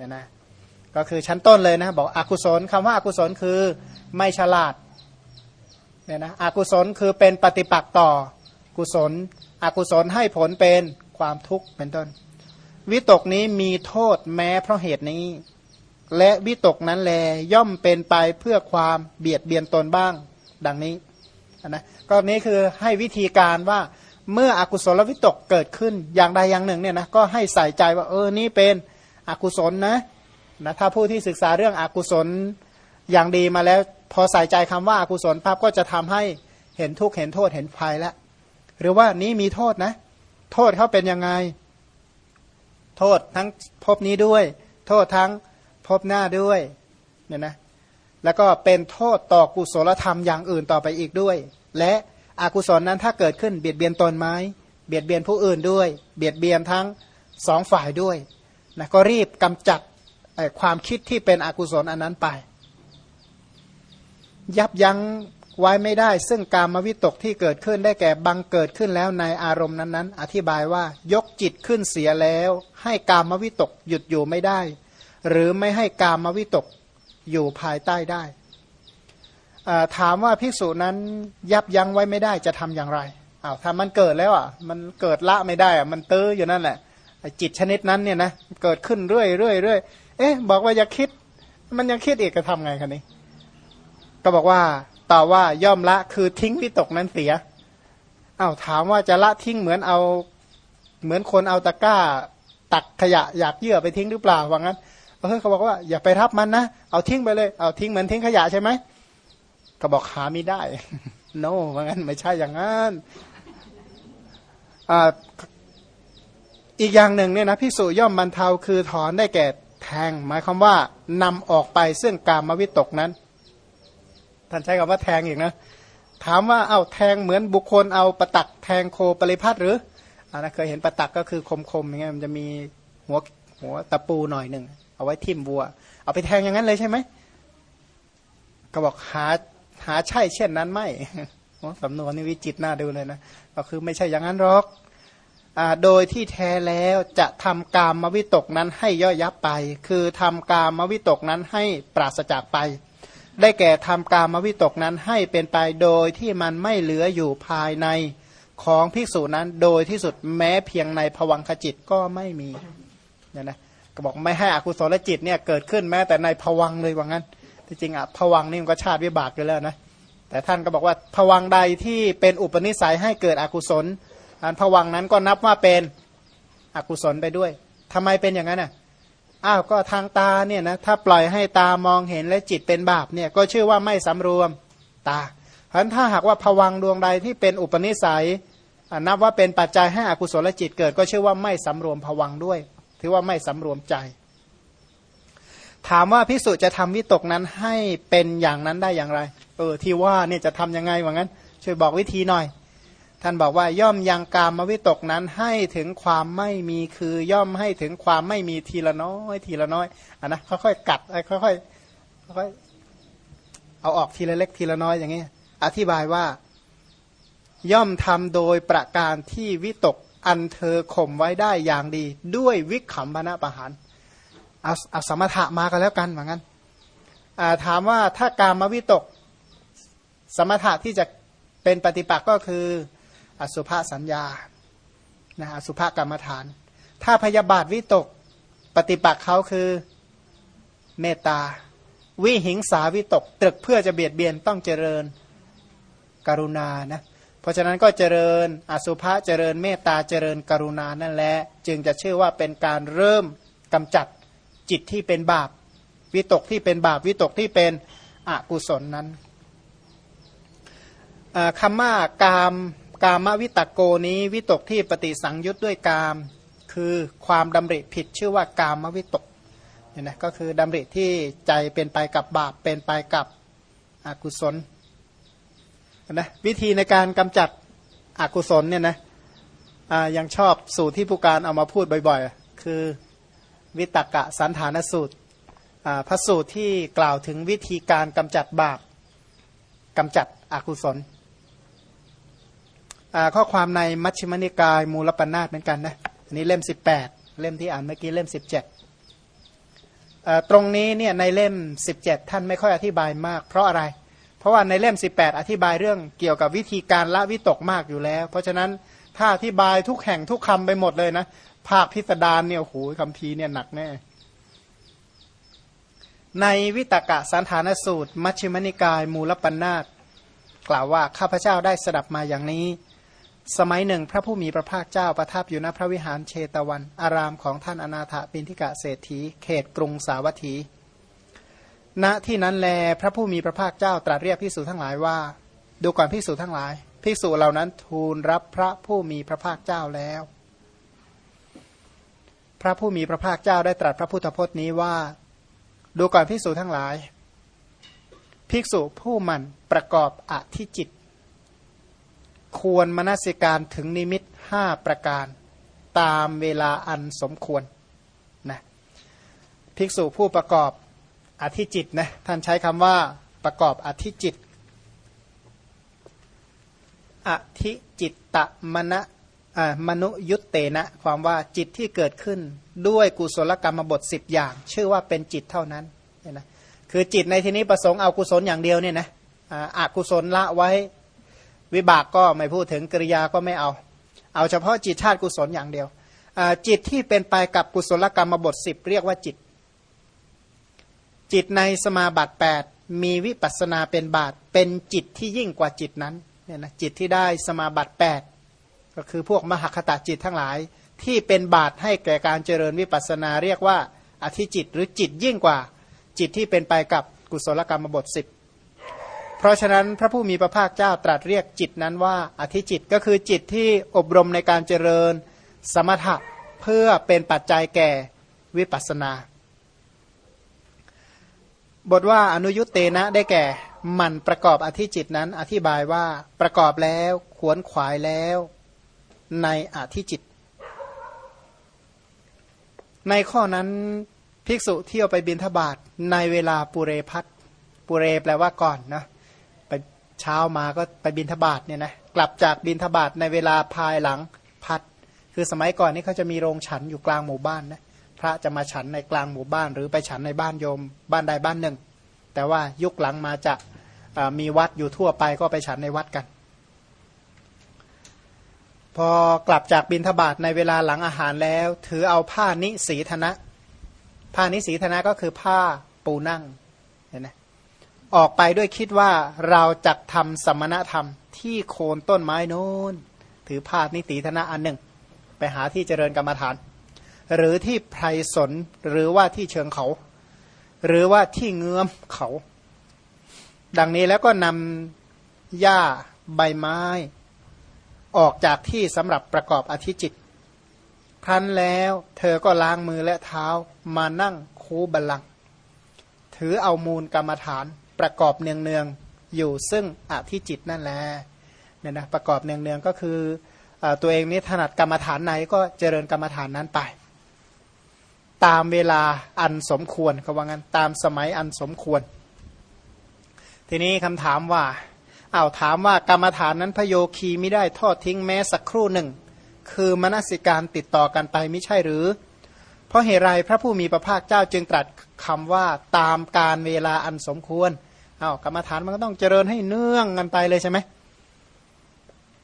นะนะก็คือชั้นต้นเลยนะบอกอกุศลคำว่าอากุศลคือไม่ฉลาดเนี่ยนะอกุศลคือเป็นปฏิปักษ์ต่อกุศล อกุศลให้ผลเป็นความทุกข์เป็นต้น วิตกนี้มีโทษแม้เพราะเหตุนี้ และวิตกนั้นแลย่อมเป็นไปเพื่อความเบียดเบียนตนบ้าง ดังนี้นะก็นี้คือให้วิธีการว่าเมื่ออกุศลวิตกเกิดขึ้นอย่างใดอย่างหนึ่งเนี่ยนะก็ให้ใส่ใจว่าเออนี่เป็นอกุศลนะนะถ้าผู้ที่ศึกษาเรื่องอกุศลอย่างดีมาแล้ว พอใส่ใจคำว่าอากุศลภาพก็จะทำให้เห็นทุกข์เห็นโทษเห็นภัยแล้ว หรือว่านี้มีโทษนะ โทษเขาเป็นยังไง โทษทั้งพบนี้ด้วย โทษทั้งพบหน้าด้วยเนี่ยนะแล้วก็เป็นโทษต่อกุศลธรรมอย่างอื่นต่อไปอีกด้วย และอกุศลนั้นถ้าเกิดขึ้นเบียดเบียนตนไหมเบียดเบียนผู้อื่นด้วย เบียดเบียนทั้งสองฝ่ายด้วยนะก็รีบกำจัดความคิดที่เป็นอกุศลอันนั้นไป ยับยั้ง ไว้ไม่ได้ ซึ่งการมวิตกที่เกิดขึ้นได้แก่บังเกิดขึ้นแล้วในอารมณ์นั้นๆ อธิบายว่ายกจิตขึ้นเสียแล้ว ให้การมวิตกหยุดอยู่ไม่ได้ หรือไม่ให้การมวิตกอยู่ภายใต้ได้ ถามว่าภิกษุนั้นยับยั้งไว้ไม่ได้จะทำอย่างไรอ้าวถ้ามันเกิดแล้วอะมันเกิดละไม่ได้อะมันตื้ออยู่นั่นแหละจิตชนิดนั้นเนี่ยนะเกิดขึ้นเรื่อยเรื่อยเรื่อยเอ๊ะบอกว่าอย่าคิด มันยังคิดอีกจะทำไงคะนี้ ก็บอกว่า ต่อว่าย่อมละคือทิ้งวิตกนั้นเสียอ้าวถามว่าจะละทิ้งเหมือนเอาเหมือนคนเอาตะกร้า ตักขยะอยากเยื่อไปทิ้งหรือเปล่าว่างั้นเออเขาบอกว่าอย่าไปรับมันนะเอาทิ้งไปเลยเอาทิ้งเหมือนทิ้งขยะใช่ไหมก็บอกหาไม่ได้โน no, ว่างั้นไม่ใช่อย่างนั้นอีกอย่างหนึ่งเนี่ยนะพิสุย่อมบรรเทาคือถอนได้แก่แทง หมายความว่านำออกไปซึ่งกามวิตกนั้น ท่านใช้คำว่าแทงอีกนะ ถามว่าเอาแทงเหมือนบุคคลเอาประตักแทงโคปริพัทหรืออ่านะเคยเห็นประตักก็คือคมๆอย่างเงี้ยมันจะมีหัวหัวตะปูหน่อยหนึ่งเอาไว้ทิ่มวัว เอาไปแทงอย่างนั้นเลยใช่ไหมก็บอกหาหาใช่เช่นนั้นไม่สำนวนนี้วิจิตน่าดูเลยนะก็คือไม่ใช่อย่างนั้นหรอกอโดยที่แท้แล้วจะทำกามวิตกนั้นให้ย่อยับไป คือทำกามวิตกนั้นให้ปราศจากไป ได้แก่ทำกามวิตกนั้นให้เป็นไปโดยที่มันไม่เหลืออยู่ภายในของภิกษุนั้นโดยที่สุดแม้เพียงในผวังขจิตก็ไม่มีเนี่ยนะก็บอกไม่ให้อกุศลจิตเนี่ยเกิดขึ้นแม้แต่ในผวังเลยว่างั้นที่จริงอะผวังนี่มันก็ชาติวิบากอยู่แล้วนะแต่ท่านก็บอกว่าผวังใดที่เป็นอุปนิสัยให้เกิดอกุศลอันผวังนั้นก็นับว่าเป็นอกุศลไปด้วยทำไมเป็นอย่างนั้นอะ อ้าวก็ทางตาเนี่ยนะถ้าปล่อยให้ตามองเห็นและจิตเป็นบาปเนี่ยก็ชื่อว่าไม่สำรวมตาเพราะถ้าหากว่าผวังดวงใดที่เป็นอุปนิสัยนับว่าเป็นปัจจัยให้อกุศลจิตเกิด ก็ชื่อว่าไม่สำรวมผวังด้วย ถือว่าไม่สำรวมใจ ถามว่าพิสุจะทำวิตกนั้นให้เป็นอย่างนั้นได้อย่างไร เออที่ว่าเนี่ยจะทํำยังไงว่างั้น ช่วยบอกวิธีหน่อย ท่านบอกว่าย่อมยังกามวิตกนั้นให้ถึงความไม่มีคือย่อมให้ถึงความไม่มีทีละน้อยทีละน้อยอะนะค่อยๆกัดค่อยๆค่อยๆเอาออกทีละเล็กทีละน้อยอย่างนี้ อธิบายว่า ย่อมทำโดยประการที่วิตกอันเธอข่มไว้ได้อย่างดี ด้วยวิขำพนะประหารเอาเอาสมถะมากันแล้วกันเหมือนกันถามว่าถ้าการมาวิตก สมถะที่จะเป็นปฏิปักษ์ก็คือ อสุภาสัญญานะอสุภกรรมฐาน ถ้าพยาบาทวิตกปฏิปักษ์เขาคือเมตตา วิหิงสาวิตก ตรึกเพื่อจะเบียดเบียนต้องเจริญกรุณานะเพราะฉะนั้นก็เจริญอสุภะเจริญเมตตาเจริญกรุณานั่นแหละจึงจะชื่อว่าเป็นการเริ่มกำจัดจิตที่เป็นบาป วิตกที่เป็นบาปวิตกที่เป็นอกุศลนั้นคำว่ากาม กามวิตกโกนี้วิตกที่ปฏิสังยุตด้วยกาม คือความดำริผิดชื่อว่ากามวิตกเนี่ยนะก็คือดำริที่ใจเป็นไปกับบาปเป็นไปกับอกุศลนะวิธีในการกำจัดอกุศลเนี่ยนะยังชอบสูตรที่ผู้การเอามาพูดบ่อยๆ คือวิตกะสันฐานสูตรพระสูตรที่กล่าวถึงวิธีการกำจัดบาปกำจัดอกุศล ข้อความในมัชฌิมนิกายมูลปัญนาตเหมือนกันนะอันนี้เล่ม 18 เล่มที่อ่านเมื่อกี้เล่ม 17 ตรงนี้เนี่ยในเล่ม 17 ท่านไม่ค่อยอธิบายมาก เพราะอะไร เพราะว่าในเล่ม 18 อธิบายเรื่องเกี่ยวกับวิธีการละวิตกมากอยู่แล้ว เพราะฉะนั้นถ้าอธิบายทุกแห่งทุกคำไปหมดเลยนะภาคพิสดารเนี่ยโอ้โหคำพีเนี่ยหนักแน่ในวิตกะสันฐานสูตร มัชฌิมนิกาย มูลปัญนาตกล่าวว่าข้าพเจ้าได้สดับมาอย่างนี้ สมัยหนึ่ง พระผู้มีพระภาคเจ้าประทับอยู่ณพระวิหารเชตวัน อารามของท่านอนาถปินทิกะเศรษฐี เขตกรุงสาวัตถี ณที่นั้นแลพระผู้มีพระภาคเจ้าตรัสเรียกพิสูจทั้งหลายว่า ดูก่อนพิสูจทั้งหลายพิสูจเหล่านั้นทูลรับพระผู้มีพระภาคเจ้าแล้ว พระผู้มีพระภาคเจ้าได้ตรัสพระพุทธพจน์นี้ว่า ดูก่อนพิสูจทั้งหลาย ภิกษุผู้มันประกอบอธิจิต ควรมนสิการถึงนิมิตห้าประการ ตามเวลาอันสมควรนะภิกษุผู้ประกอบอธิจิตนะท่านใช้คำว่าประกอบอธิจิตอธิจิตตมณะมนุยุตเตนะความว่าจิตที่เกิดขึ้นด้วยกุศลกรรมบทสิบอย่าง ชื่อว่าเป็นจิตเท่านั้นเนี่ยนะคือจิตในที่นี้ประสงค์เอากุศลอย่างเดียวเนี่ยนะอากุศลละไว้ วิบากก็ไม่พูดถึงกริยาก็ไม่เอา เอาเฉพาะจิตชาติกุศลอย่างเดียวจิตที่เป็นไปกับกุศลกรรมบทสิบเรียกว่าจิต จิตในสมาบัติ8มีวิปัสนาเป็นบาทเป็นจิตที่ยิ่งกว่าจิตนั้นเนี่ยนะจิตที่ได้สมาบัติ8ก็คือพวกมหคตาจิตทั้งหลาย ที่เป็นบาทให้แก่การเจริญวิปัสนาเรียกว่าอธิจิตหรือจิตยิ่งกว่าจิตที่เป็นไปกับกุศลกรรมบทสิบ เพราะฉะนั้นพระผู้มีพระภาคเจ้าตรัสเรียกจิตนั้นว่าอธิจิตก็คือจิตที่อบรมในการเจริญสมถะเพื่อเป็นปัจจัยแก่วิปัสนา บทว่าอนุยุตเตนะได้แก่มันประกอบอธิจิตนั้นอธิบายว่าประกอบแล้วขวนขวายแล้วในอธิจิต ในข้อนั้นภิกษุเที่ยวไปบินทบาทในเวลาปุเรพัทปุเรแปลว่าก่อนนะ เช้ามาก็ไปบินทบาทเนี่ยนะกลับจากบินทบาทในเวลาภายหลังพัด คือสมัยก่อนนี่เขาจะมีโรงฉันอยู่กลางหมู่บ้านนะพระจะมาฉันในกลางหมู่บ้าน หรือไปฉันในบ้านโยมบ้านใดบ้านหนึ่ง แต่ว่ายุคหลังมาจะมีวัดอยู่ทั่วไปก็ไปฉันในวัดกัน พอกลับจากบินทบาทในเวลาหลังอาหารแล้ว ถือเอาผ้านิสีธนะผ้านิสีธนะก็คือผ้าปูนั่ง ออกไปด้วยคิดว่าเราจะทำสมณธรรม ที่โคนต้นไม้โน้น ถือผ้านิสีธนะอันหนึ่ง ไปหาที่เจริญกรรมฐาน หรือที่ไพรสนหรือว่าที่เชิงเขา หรือว่าที่เงื้อมเขา ดังนี้แล้วก็นำหญ้าใบไม้ ออกจากที่สำหรับประกอบอธิจิต ครั้นแล้วเธอก็ล้างมือและเท้ามานั่งคูบาลัง ถือเอามูลกรรมฐาน ประกอบเนืองๆอยู่ซึ่งอธิจิตนั่นแหละเนี่ยนะประกอบเนืองๆก็คืออตัวเองนี้ถนัดกรรมฐานไหนก็เจริญกรรมฐานนั้นไป ตามเวลาอันสมควรเขาว่างั้นตามสมัยอันสมควร ทีนี้คำถามว่าอา้าวถามว่ากรรมฐานนั้นพโยคีไม่ได้ทอดทิ้งแม้สักครู่หนึ่ง คือมนสิการติดต่อกันไปไม่ใช่หรือ เพราะเหตุไรพระผู้มีพระภาคเจ้าจึงตรัสคำว่าตามการเวลาอันสมควร อา้าวกรรมฐานมันก็ต้องเจริญให้เนื่องกันไปเลยใช่ไหม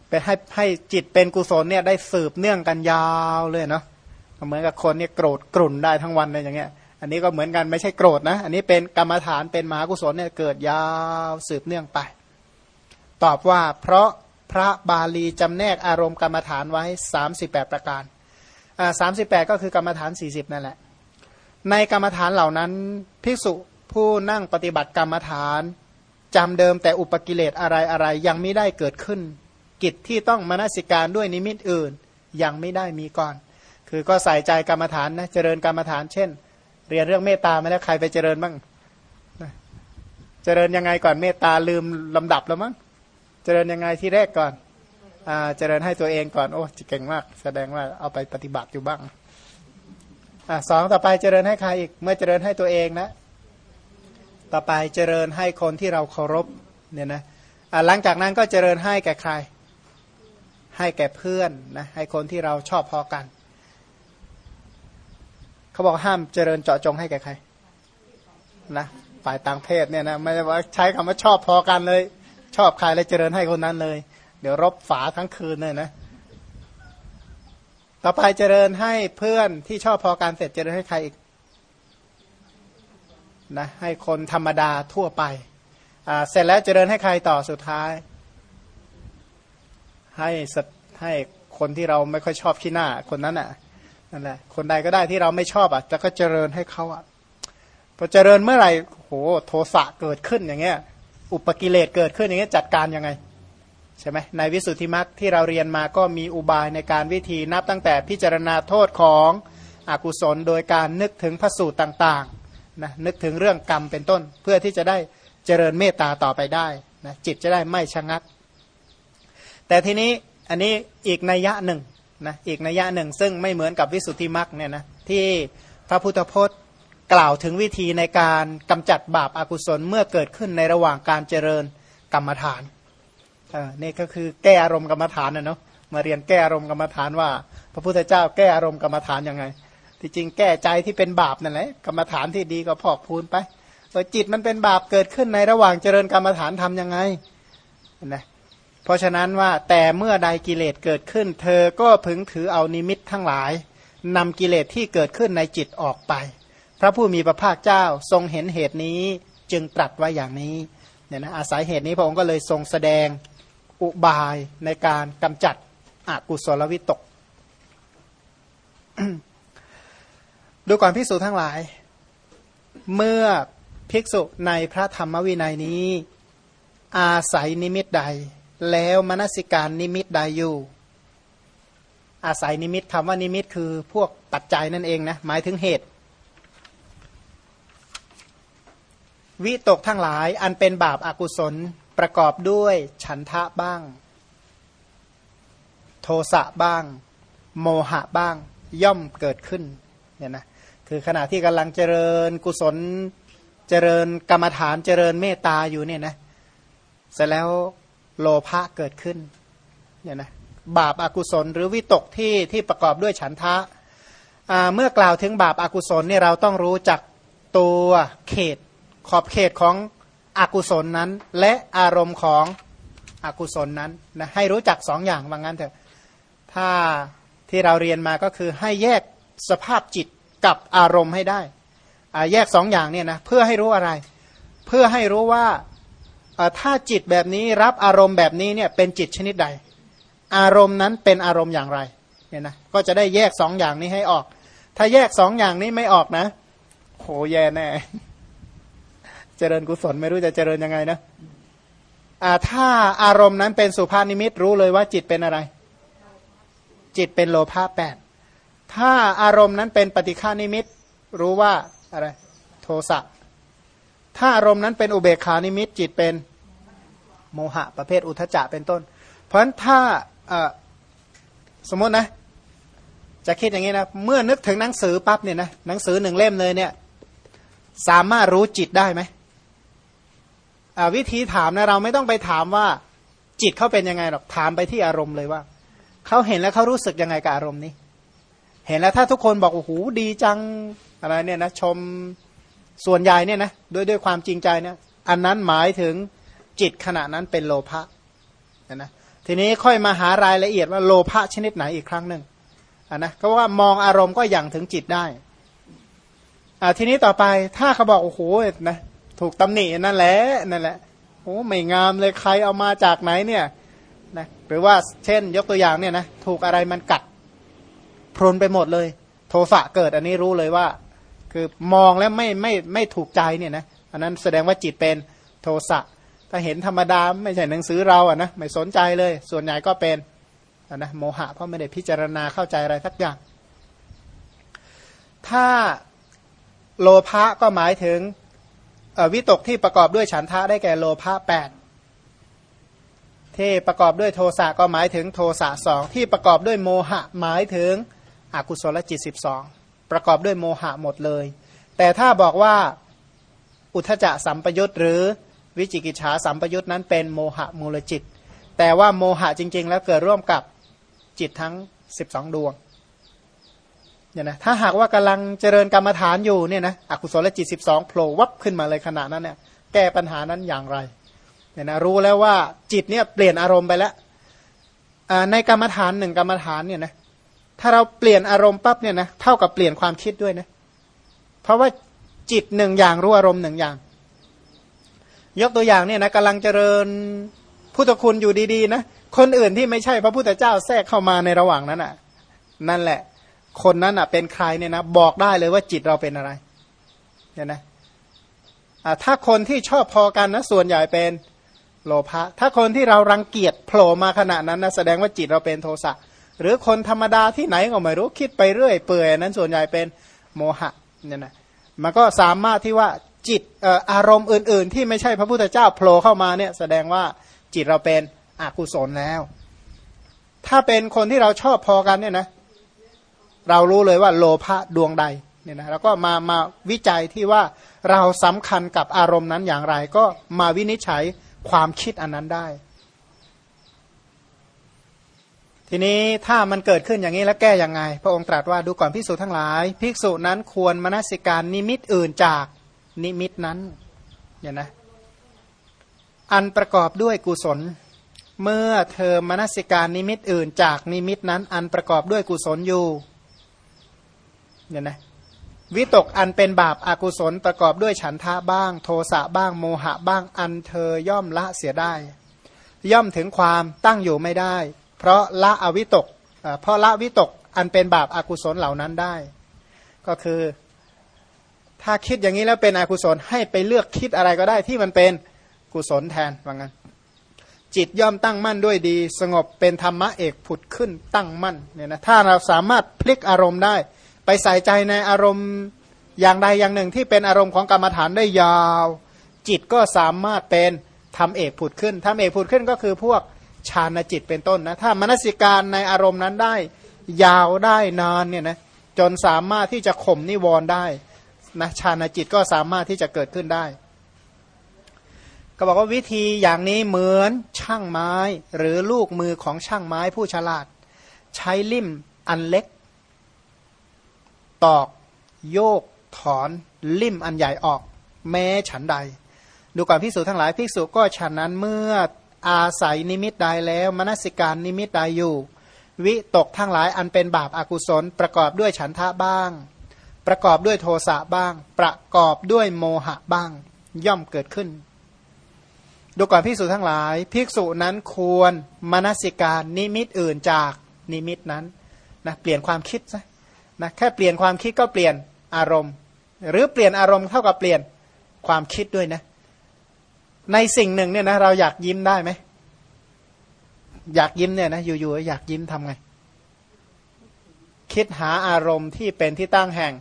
เป็นให้ให้จิตเป็นกุศลเนี่ยได้สืบเนื่องกันยาวเลยเนาะเหมือนกับคนเนี่ยโกรธกรุ่นได้ทั้งวันเลยอย่างเงี้ย อันนี้ก็เหมือนกันไม่ใช่โกรธนะ อันนี้เป็นกรรมฐานเป็นมหากุศลเนี่ยเกิดยาวสืบเนื่องไป ตอบว่าเพราะพระบาลีจำแนกอารมณ์กรรมฐานไว้ 38 ประการสามสิบแปดก็คือกรรมฐาน 40 นั่นแหละ ในกรรมฐานเหล่านั้นภิกษุ ผู้นั่งปฏิบัติกรรมฐานจำเดิมแต่อุปกิเลสอะไรอะไรยังไม่ได้เกิดขึ้น กิจที่ต้องมนสิการด้วยนิมิตอื่น ยังไม่ได้มีก่อน คือก็ใส่ใจกรรมฐานนะเจริญกรรมฐาน เช่น เรียนเรื่องเมตตาไม่แล้วใครไปเจริญบ้างเจริญยังไงก่อนเมตตาลืมลำดับแล้วมั้งเจริญยังไงที่แรกก่อนอ่าเจริญให้ตัวเองก่อนโอ้เก่งมาก แสดงว่าเอาไปปฏิบัติอยู่บ้างอ่าสองต่อไปเจริญให้ใครอีก เมื่อเจริญให้ตัวเองนะ ต่อไปเจริญให้คนที่เราเคารพเนี่ยนะหลังจากนั้นก็เจริญให้แก่ใคร ให้แก่เพื่อนนะให้คนที่เราชอบพอกัน เขาบอกห้ามเจริญเจาะจงให้แก่ใครนะฝ่ายต่างเพศเนี่ยนะไม่ได้ว่าใช้คำว่าชอบพอกันเลย ชอบใครแล้วเจริญให้คนนั้นเลย เดี๋ยวรบฝาทั้งคืนเลยนะต่อไปเจริญให้เพื่อนที่ชอบพอการเสร็จเจริญให้ใครอีก นะให้คนธรรมดาทั่วไป เสร็จแล้วเจริญให้ใครต่อสุดท้าย ให้สให้คนที่เราไม่ค่อยชอบขี้หน้าคนนั้นอะนั่นแหละคนใดก็ได้ที่เราไม่ชอบอะจะก็เจริญให้เขาอะพอเจริญเมื่อไหร่โหโทสะเกิดขึ้นอย่างเงี้ย อุปกิเลสเกิดขึ้นอย่างเงี้ยจัดการยังไงใช่ไหมในวิสุทธิมรรคที่เราเรียนมาก็มีอุบายในการวิธีนับตั้งแต่พิจารณาโทษของอกุศลโดยการนึกถึงพระสูตรต่าง นะนึกถึงเรื่องกรรมเป็นต้น เพื่อที่จะได้เจริญเมตตาต่อไปได้นะจิตจะได้ไม่ชะงัก แต่ทีนี้อันนี้อีกนัยยะหนึ่งนะอีกนัยยะหนึ่ง ซึ่งไม่เหมือนกับวิสุทธิมรรคเนี่ยนะที่พระพุทธพจน์กล่าวถึงวิธีในการกำจัดบาปอากุศลเมื่อเกิดขึ้นในระหว่างการเจริญกรรมฐานเออนี่ก็คือแก้อารมณ์กรรมฐานนะเนาะมาเรียนแก้อารมณ์กรรมฐานว่า พระพุทธเจ้าแก้อารมณ์กรรมฐานยังไง ที่จริงแก้ใจที่เป็นบาปนั่นแหละกรรมฐานที่ดีก็พอกพูนไปจิตมันเป็นบาปเกิดขึ้นในระหว่างเจริญกรรมฐานทํำยังไงนะเพราะฉะนั้นว่าแต่เมื่อใดกิเลสเกิดขึ้น เธอก็พึงถือเอานิมิตทั้งหลายนำกิเลสที่เกิดขึ้นในจิตออกไป พระผู้มีพระภาคเจ้าทรงเห็นเหตุนี้จึงตรัสไว้อย่างนี้เนี่ยนะอาศัยเหตุนี้พระองค์ก็เลยทรงแสดงอุบายในการกำจัดอกุศลวิตก ดูก่อนพิสูจทั้งหลาย เมื่อภิกษุในพระธรรมวินัยนี้ อาศัยนิมิตใด แล้วมนสิการนิมิตใดอยู่ อาศัยนิมิตคำว่านิมิตคือพวกปัจจัยนั่นเองนะหมายถึงเหตุ วิตกทั้งหลายอันเป็นบาปอากุศลประกอบด้วยฉันทะบ้าง โทสะบ้าง โมหะบ้างย่อมเกิดขึ้นเนี่ยนะ คือขณะที่กำลังเจริญกุศลเจริญกรรมฐานเจริญเมตตาอยู่เนี่ยนะเสร็จแล้วโลภะเกิดขึ้นเนี่ยนะบาปอากุศลหรือวิตกที่ที่ประกอบด้วยฉันทะเมื่อกล่าวถึงบาปอากุศลเนี่ยเราต้องรู้จักตัวเขตขอบเขตของอกุศลนั้น และอารมณ์ของอกุศลนั้นนะให้รู้จักสองอย่างว่างั้นเถอะถ้าที่เราเรียนมาก็คือให้แยกสภาพจิต กับอารมณ์ให้ได้แยกสองอย่างเนี่ยนะเพื่อให้รู้อะไร เพื่อให้รู้ว่าถ้าจิตแบบนี้รับอารมณ์แบบนี้เนี่ยเป็นจิตชนิดใด อารมณ์นั้นเป็นอารมณ์อย่างไรเนี่ยนะก็จะได้แยกสองอย่างนี้ให้ออก ถ้าแยกสองอย่างนี้ไม่ออกนะ โหแย่แน่ เจริญกุศลไม่รู้จะเจริญยังไงนะถ้าอารมณ์นั้นเป็นสุภานิมิตรู้เลยว่าจิตเป็นอะไร จิตเป็นโลภะแปด ถ้าอารมณ์นั้นเป็นปฏิฆานิมิต รู้ว่าอะไรโทสะถ้าอารมณ์นั้นเป็นอุเบกขานิมิตจิตเป็นโมหะประเภทอุทจจะเป็นต้น เพราะฉะนั้นถ้าสมมตินะ จะคิดอย่างนี้นะ เมื่อนึกถึงหนังสือปั๊บเนี่ยนะหนังสือหนึ่งเล่มเลยเนี่ย สามารถรู้จิตได้ไหมวิธีถามนะเราไม่ต้องไปถามว่าจิตเขาเป็นยังไงหรอกถามไปที่อารมณ์เลยว่าเขาเห็นแล้วเขารู้สึกยังไงกับอารมณ์นี้ เห็นแล้วถ้าทุกคนบอกโอ้โหดีจังอะไรเนี่ยนะชมส่วนใหญ่เนี่ยนะด้วยด้วยความจริงใจเนี่ยอันนั้นหมายถึงจิตขณะนั้นเป็นโลภะนะทีนี้ค่อยมาหารายละเอียดว่าโลภะชนิดไหนอีกครั้งหนึ่งอ่นนะก็ว่ามองอารมณ์ก็อย่างถึงจิตได้อ่าทีนี้ต่อไปถ้าเขาบอกโอ้โหนะถูกตำหนินั่นแหละนั่นแหละโอ้ไม่งามเลยใครเอามาจากไหนเนี่ยนะหรือว่าเช่นยกตัวอย่างเนี่ยนะถูกอะไรมันกัด พรนไปหมดเลย โทสะเกิดอันนี้รู้เลยว่า คือมองแล้วไม่ไม่ไม่ถูกใจเนี่ยนะอันนั้นแสดงว่าจิตเป็นโทสะถ้าเห็นธรรมดาไม่ใช่หนังสือเราอะนะไม่สนใจเลย ส่วนใหญ่ก็เป็นนะโมหะเพราะไม่ได้พิจารณาเข้าใจอะไรสักอย่าง ถ้าโลภะก็หมายถึงวิตกที่ประกอบด้วยฉันทะได้แก่โลภะแปดที่ประกอบด้วยโทสะก็หมายถึงโทสะสองที่ประกอบด้วยโมหะหมายถึง อกุศลจิตสิบสองประกอบด้วยโมหะหมดเลย แต่ถ้าบอกว่าอุทจะสัมปยุตหรือวิจิกิจฉาสัมปยุตนั้นเป็นโมหะมูลจิต แต่ว่าโมหะจริง ๆ แล้วเกิดร่วมกับจิตทั้ง 12 ดวงเนี่ยนะถ้าหากว่ากำลังเจริญกรรมฐานอยู่เนี่ยนะอกุศลจิตสิบสองโผล่วับขึ้นมาเลยขณะนั้นเนี่ยแก้ปัญหานั้นอย่างไรเนี่ยนะรู้แล้วว่าจิตเนี่ยเปลี่ยนอารมณ์ไปแล้วในกรรมฐานหนึ่งกรรมฐานเนี่ยนะ ถ้าเราเปลี่ยนอารมณ์ปั๊บเนี่ยนะเท่ากับเปลี่ยนความคิดด้วยนะ เพราะว่าจิตหนึ่งอย่างรู้อารมณ์หนึ่งอย่าง ยกตัวอย่างเนี่ยนะกำลังเจริญพุทธคุณอยู่ดีๆนะคนอื่นที่ไม่ใช่พระพุทธเจ้าแทรกเข้ามาในระหว่างนั้นอะ นั่นแหละ คนนั้นอะ เป็นใครเนี่ยนะบอกได้เลยว่าจิตเราเป็นอะไรเนี่ยนะถ้าคนที่ชอบพอกันนะส่วนใหญ่เป็นโลภะถ้าคนที่เรารังเกียจโผล่มาขณะนั้นนะแสดงว่าจิตเราเป็นโทสะ หรือคนธรรมดาที่ไหนก็ไม่รู้คิดไปเรื่อยเปื่อยนั้นส่วนใหญ่เป็นโมหะเนี่ยนะมันก็สามารถที่ว่าจิตอารมณ์อื่น ๆ ที่ไม่ใช่พระพุทธเจ้าโผล่เข้ามาเนี่ยแสดงว่าจิตเราเป็นอกุศลแล้ว ถ้าเป็นคนที่เราชอบพอกันเนี่ยนะเรารู้เลยว่าโลภะดวงใดเนี่ยนะแล้วก็มามาวิจัยที่ว่าเราสำคัญกับอารมณ์นั้นอย่างไร ก็มาวินิจฉัยความคิดอันนั้นได้ ทีนี้ถ้ามันเกิดขึ้นอย่างนี้แล้วแก้ยังไง พระองค์ตรัสว่าดูก่อนภิกษุทั้งหลาย ภิกษุนั้นควรมนสิการนิมิตอื่นจากนิมิตนั้นเนี่ยนะอันประกอบด้วยกุศล เมื่อเธอมนสิการนิมิตอื่นจากนิมิตนั้น อันประกอบด้วยกุศลอยู่เนี่ยนะวิตกอันเป็นบาปอากุศลประกอบด้วยฉันทะบ้าง โทสะบ้างโมหะบ้างอันเธอย่อมละเสียได้ ย่อมถึงความตั้งอยู่ไม่ได้ เพราะละอวิตกเพราะละวิตกอันเป็นบาปอากุศลเหล่านั้นได้ ก็คือ ถ้าคิดอย่างนี้แล้วเป็นอกุศลให้ไปเลือกคิดอะไรก็ได้ที่มันเป็นกุศลแทนว่างั้นจิตย่อมตั้งมั่นด้วยดี สงบเป็นธรรมะเอกผุดขึ้นตั้งมั่นเนี่ยนะถ้าเราสามารถพลิกอารมณ์ได้ ไปใส่ใจในอารมณ์อย่างใดอย่างหนึ่งที่เป็นอารมณ์ของกรรมฐานได้ยาว จิตก็สามารถเป็นทำเอกผุดขึ้นทำเอกผุดขึ้นก็คือพวก ฌานจิตเป็นต้นนะถ้ามนสิการในอารมณ์นั้นได้ ยาวได้นานเนี่ยนะจนสามารถที่จะข่มนิวรณ์ได้นะฌานจิตก็สามารถที่จะเกิดขึ้นได้ ก็บอกว่าวิธีอย่างนี้เหมือนช่างไม้ หรือลูกมือของช่างไม้ผู้ฉลาด ใช้ลิ่มอันเล็ก ตอก โยก ถอนลิ่มอันใหญ่ออก แม้ฉันใด ดูก่อนพิสูจทั้งหลายพิสูจก็ฉันนั้นเมื่อ อาศัยนิมิตใดแล้วมนสิการนิมิตใดอยู่ วิตกทั้งหลายอันเป็นบาปอากุศล ประกอบด้วยฉันทะบ้าง ประกอบด้วยโทสะบ้าง ประกอบด้วยโมหะบ้าง ย่อมเกิดขึ้น ดูก่อนภิกษุทั้งหลาย ภิกษุนั้นควรมนสิการนิมิตอื่นจากนิมิตนั้นนะเปลี่ยนความคิดซะนะแค่เปลี่ยนความคิดก็เปลี่ยนอารมณ์ หรือเปลี่ยนอารมณ์เท่ากับเปลี่ยนความคิดด้วยนะ ในสิ่งหนึ่งเนี่ยนะเราอยากยิ้มได้ไหมอยากยิ้มเนี่ยนะอยู่ๆอยากยิ้มทำไง คิดหาอารมณ์ที่เป็นที่ตั้งแห่ง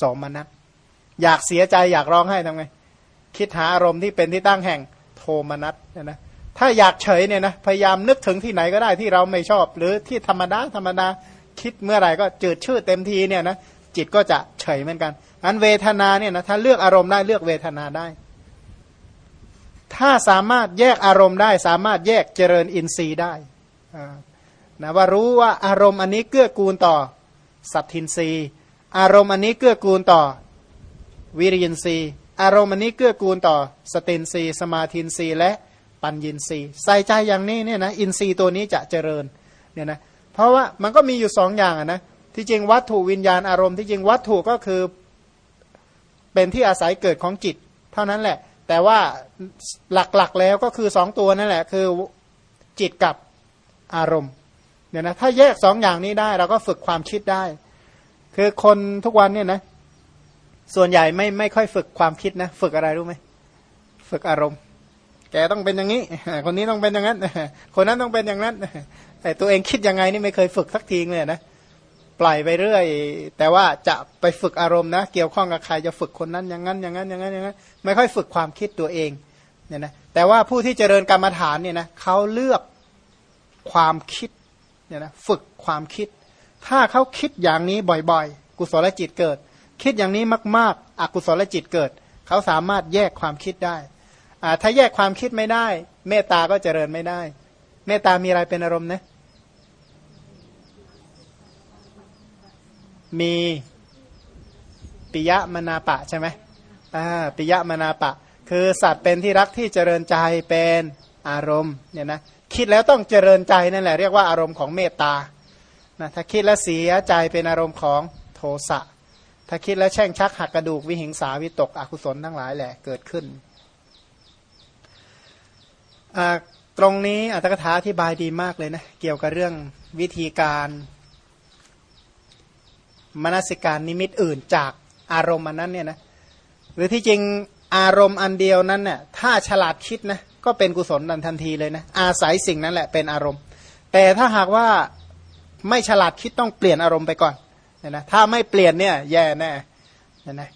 สมนัตอยากเสียใจอยากร้องไห้ทำไง คิดหาอารมณ์ที่เป็นที่ตั้งแห่งโทมนัสเนี่ยนะถ้าอยากเฉยเนี่ยนะพยายามนึกถึงที่ไหนก็ได้ที่เราไม่ชอบ หรือที่ธรรมดาธรรมดาคิดเมื่อไหร่ก็จืดชืดเต็มทีเนี่ยนะจิตก็จะเฉยเหมือนกันอันเวทนาเนี่ยนะถ้าเลือกอารมณ์ได้เลือกเวทนาได้ ถ้าสามารถแยกอารมณ์ได้ สามารถแยกเจริญอินทรีย์ได้นะว่ารู้ว่าอารมณ์อันนี้เกื้อกูลต่อสัตทินทรีย์ อารมณ์อันนี้เกื้อกูลต่อวิริยินทรีย์ อารมณ์อันนี้เกื้อกูลต่อสตินรีสมาธินรีและปัญญินรีใส่ใจอย่างนี้เนี่ยนะอินทรีย์ตัวนี้จะเจริญเนี่ยนะเพราะว่ามันก็มีอยู่สองอย่างนะที่จริงวัตถุวิญญาณอารมณ์ที่จริงวัตถุก็คือเป็นที่อาศัยเกิดของจิต เท่านั้นแหละ แต่ว่าหลักๆแล้วก็คือสองตัวนั่นแหละ คือจิตกับอารมณ์เนี่ยนะถ้าแยกสองอย่างนี้ได้ เราก็ฝึกความคิดได้ คือคนทุกวันเนี่ยนะ ส่วนใหญ่ไม่ไม่ค่อยฝึกความคิดนะ ฝึกอะไรรู้ไหมฝึกอารมณ์ แกต้องเป็นอย่างนี้ คนนี้ต้องเป็นอย่างนั้น คนนั้นต้องเป็นอย่างนั้นแต่ตัวเองคิดยังไงนี่ไม่เคยฝึกสักทีเลยนะ ปล่อยไปเรื่อย แต่ว่าจะไปฝึกอารมณ์นะ เกี่ยวข้องกับใครจะฝึกคนนั้นอย่างนั้นอย่างนั้นอย่างนั้นอย่างนั้นไม่ค่อยฝึกความคิดตัวเองเนี่ยนะแต่ว่าผู้ที่เจริญกรรมฐานเนี่ยนะเขาเลือกความคิดเนี่ยนะฝึกความคิด ถ้าเขาคิดอย่างนี้บ่อยๆ กุศลจิตเกิด คิดอย่างนี้มากๆอกุศลจิตเกิด เขาสามารถแยกความคิดได้ถ้าแยกความคิดไม่ได้ เมตตาก็เจริญไม่ได้ เมตตามีอะไรเป็นอารมณ์นะ มีปิยมนาปะใช่ไหมอ่าปิยมนาปะ คือสัตว์เป็นที่รักที่เจริญใจเป็นอารมณ์เนี่ยนะคิดแล้วต้องเจริญใจนั่นแหละเรียกว่าอารมณ์ของเมตตานะถ้าคิดแล้วเสียใจเป็นอารมณ์ของโทสะถ้าคิดแล้วแช่งชักหักกระดูกวิหิงสาวิตกอกุศลทั้งหลายแหละเกิดขึ้น ตรงนี้อัตถกถาอธิบายดีมากเลยนะ เกี่ยวกับเรื่องวิธีการ มนสิการนิมิตอื่นจากอารมณ์อันนั้นเนี่ยนะหรือที่จริงอารมณ์อันเดียวนั้นเนี่ยถ้าฉลาดคิดนะก็เป็นกุศลทันทีเลยนะอาศัยสิ่งนั้นแหละเป็นอารมณ์ แต่ถ้าหากว่าไม่ฉลาดคิดต้องเปลี่ยนอารมณ์ไปก่อนเนี่ยนะถ้าไม่เปลี่ยนเนี่ยแย่แน่เนี่ยนะ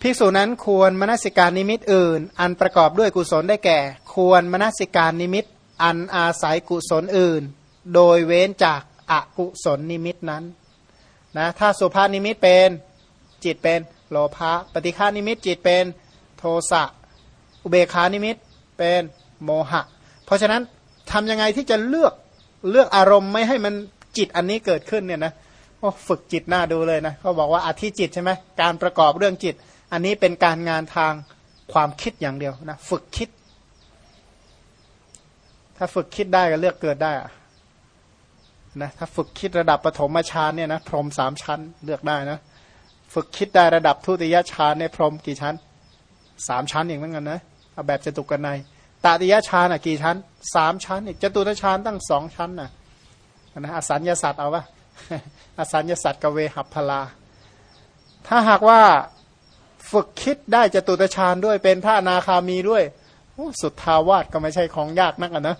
ภิกษุนั้นควรมนสิการนิมิตอื่น อันประกอบด้วยกุศลได้แก่ ควรมนสิการนิมิต อันอาศัยกุศลอื่น โดยเว้นจากอกุศลนิมิตนั้น นะถ้าสุภานิมิตเป็นจิตเป็นโลภะปฏิฆานิมิตจิตเป็นโทสะอุเบคานิมิตเป็นโมหะ เพราะฉะนั้นทำยังไงที่จะเลือกเลือกอารมณ์ไม่ให้มันจิตอันนี้เกิดขึ้นเนี่ยนะฝึกจิตหน้าดูเลยนะเขาบอกว่าอธิจิตใช่ไหมการประกอบเรื่องจิต อันนี้เป็นการงานทางความคิดอย่างเดียวนะฝึกคิด ถ้าฝึกคิดได้ก็เลือกเกิดได้อะ นะถ้าฝึกคิดระดับปฐมฌานเนี่ยนะพรมสามชั้นเลือกได้นะฝึกคิดได้ระดับทุติยฌานในพรมกี่ชั้นสามชั้นอย่างนั้นกันนะเอาแบบจตุกันในตติยฌานอะกี่ชั้นสามชั้นอีกจตุตฌานตั้งสองชั้นน่ะนะอสัญญาสัตว์เอาวะอสัญญาสัตว์กเวหับพลา ถ้าหากว่าฝึกคิดได้จตุตฌานด้วยเป็นพระนาคามีด้วยสุดทาวาสก็ไม่ใช่ของยากนักอะนะ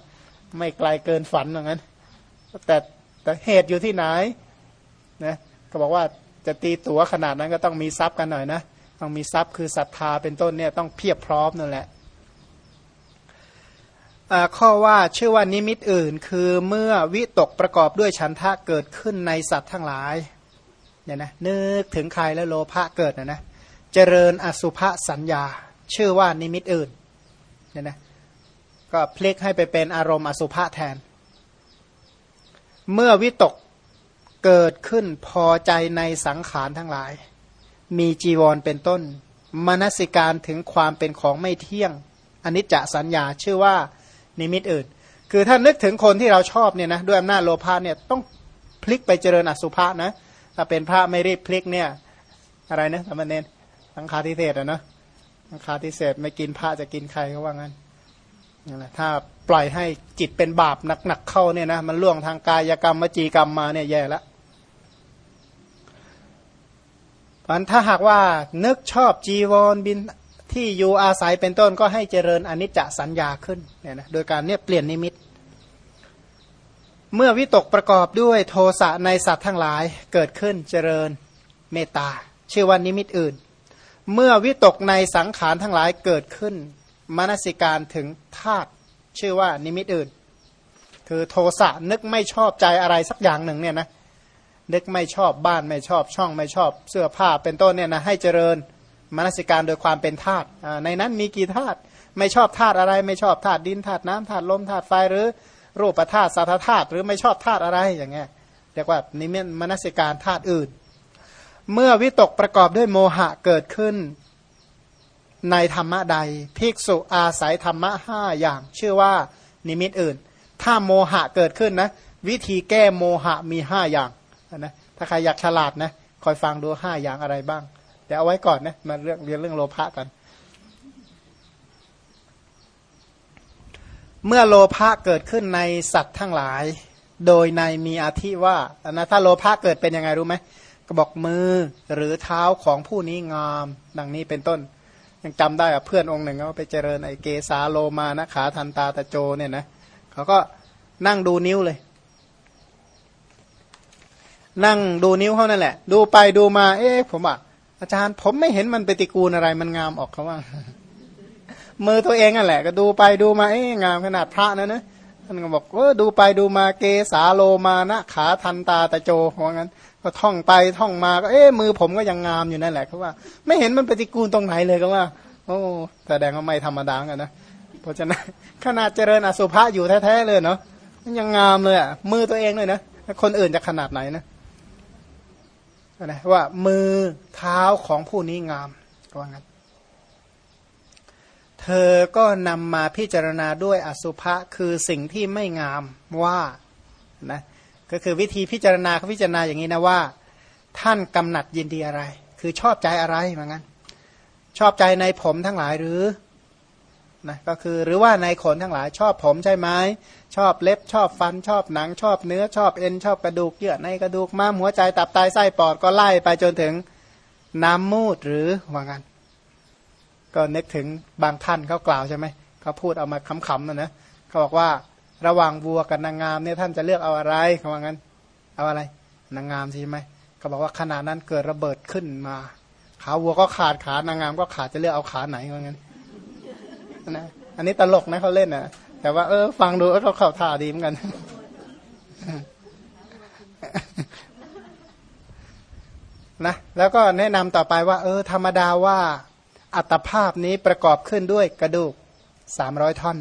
ไม่ไกลเกินฝันอย่างนั้นแต่ แต่เหตุอยู่ที่ไหนนะก็บอกว่าจะตีตัวขนาดนั้นก็ต้องมีทรัพย์กันหน่อยนะต้องมีทรัพย์คือศรัทธาเป็นต้นเนี่ยต้องเพียบพร้อมนั่นแหละข้อว่าชื่อว่านิมิตอื่น คือเมื่อวิตกประกอบด้วยฉันทะเกิดขึ้นในสัตว์ทั้งหลายเนี่ยนะนึกถึงใครแล้วโลภะเกิดนะนะเจริญอสุภสัญญา ชื่อว่านิมิตอื่นเนี่ยนะก็พลิกให้ไปเป็นอารมณ์อสุภะแทน เมื่อวิตกเกิดขึ้นพอใจในสังขารทั้งหลาย มีจีวรเป็นต้น มนสิการถึงความเป็นของไม่เที่ยงอนิจจสัญญาชื่อว่านิมิตอื่น คือถ้านึกถึงคนที่เราชอบเนี่ยนะด้วยอำนาจโลภะเนี่ยต้องพลิกไปเจริญอสุภะนะถ้าเป็นพระไม่รีบพลิกเนี่ยอะไรนะสมณเณรสังฆาทิเศษอะนะสังฆาทิเศษไม่กินพระจะกินใครเขาว่างั้นนั่นแหละถ้า ปล่อยให้จิตเป็นบาปหนักๆเข้าเนี่ยนะมันล่วงทางกายกรรมมจีกรรมมาเนี่ยแย่แล้วมันถ้าหากว่านึกชอบจีวรบินที่อยู่อาศัยเป็นต้นก็ให้เจริญอนิจจสัญญาขึ้นเนี่ยนะโดยการเนี่ยเปลี่ยนนิมิต เมื่อวิตกประกอบด้วยโทสะในสัตว์ทั้งหลายเกิดขึ้นเจริญเมตตาชื่อว่านิมิตอื่น เมื่อวิตกในสังขารทั้งหลายเกิดขึ้นมนสิการถึงธาตุ ชื่อว่านิมิตอื่น คือโทสะนึกไม่ชอบใจอะไรสักอย่างหนึ่งเนี่ยนะนึกไม่ชอบบ้านไม่ชอบช่องไม่ชอบเสื้อผ้าเป็นต้นเนี่ยนะให้เจริญมนสิการโดยความเป็นธาตุในนั้นมีกี่ธาตุไม่ชอบธาตุอะไร ไม่ชอบธาตุดินธาตุน้ำธาตุลมธาตุไฟหรือรูปธาตุสัทธาตุหรือไม่ชอบธาตุอะไรอย่างเงี้ยเรียกว่านิมิตมนสิการธาตุอื่น เมื่อวิตกประกอบด้วยโมหะเกิดขึ้น ในธรรมะใด ภิกษุอาศัยธรรมะห้าอย่าง ชื่อว่านิมิตอื่น ถ้าโมหะเกิดขึ้นนะ วิธีแก้โมหะมีห้าอย่างนะถ้าใครอยากฉลาดนะคอยฟังดูห้าอย่างอะไรบ้าง เดี๋ยวเอาไว้ก่อนนะมาเรื่องเรียนเรื่องโลภะกัน เมื่อโลภะเกิดขึ้นในสัตว์ทั้งหลาย โดยในมีอาทิว่านะถ้าโลภะเกิดเป็นยังไงรู้ไหมก็บอกมือหรือเท้าของผู้นี้งาม ดังนี้เป็นต้น ยังจำได้อะเพื่อนองค์หนึ่งเขาไปเจริญไอเกสาโลมานะขาทันตาตะโจเนี่ยนะเขาก็นั่งดูนิ้วเลย นั่งดูนิ้วเขานั่นแหละ ดูไปดูมา เอ๊ะผมอะอาจารย์ผมไม่เห็นมันปฏิกูลอะไรมันงามออกเขาว่า มือตัวเองนั่นแหละ ก็ดูไปดูมาเอ๊ะงามขนาดพระนะนะท่านก็บอกเออดูไปดูมาเกสาโลมานะขาทันตาตะโจว่างั้น ก็ท่องไปท่องมาก็เอ๊ะมือผมก็ยังงามอยู่นั่นแหละเขาว่า ไม่เห็นมันปฏิกูลตรงไหนเลยก็ว่า โอ้แสดงว่าไม่ธรรมดากันนะเพราะฉะนั้นขนาดเจริญอสุภะอยู่แท้ๆเลยเนาะมันยังงามเลยอะมือตัวเองเลยนะคนอื่นจะขนาดไหนนะนะว่ามือเท้าของผู้นี้งามว่างั้นเธอก็นำมาพิจารณาด้วยอสุภะคือสิ่งที่ไม่งามว่านะ ก็คือวิธีพิจารณาเขาพิจารณาอย่างนี้นะว่า ท่านกำหนัดยินดีอะไร คือชอบใจอะไรเหมือนกันชอบใจในผมทั้งหลายหรือนะก็คือหรือว่าในขนทั้งหลายชอบผมใช่ไหมชอบเล็บชอบฟันชอบหนัง ชอบเนื้อชอบเอ็นชอบกระดูกเยื่อในกระดูกม้ามหัวใจตับไตไส้ปอดก็ไล่ไปจนถึงน้ำมูดหรือว่างั้น ก็นึกถึงบางท่านเขากล่าวใช่ไหมเขาพูดเอามาขำๆนะนะเขาบอกว่า ระหว่างวัวกับนางงามเนี่ยท่านจะเลือกเอาอะไรเขาว่างั้น เอาอะไร นางงามใช่ไหมเขาบอกว่าขณะนั้นเกิดระเบิดขึ้นมาขาวัวก็ขาดขานางงามก็ขาดจะเลือกเอาขาไหนว่างั้นนะอันนี้ตลกนะเขาเล่นนะแต่ว่าเออฟังดูเขาเข้าท่าดีเหมือนกันนะแล้วก็แนะนำต่อไปว่า เออ ธรรมดาว่า อัตภาพนี้ประกอบขึ้นด้วยกระดูกสามร้อยท่อน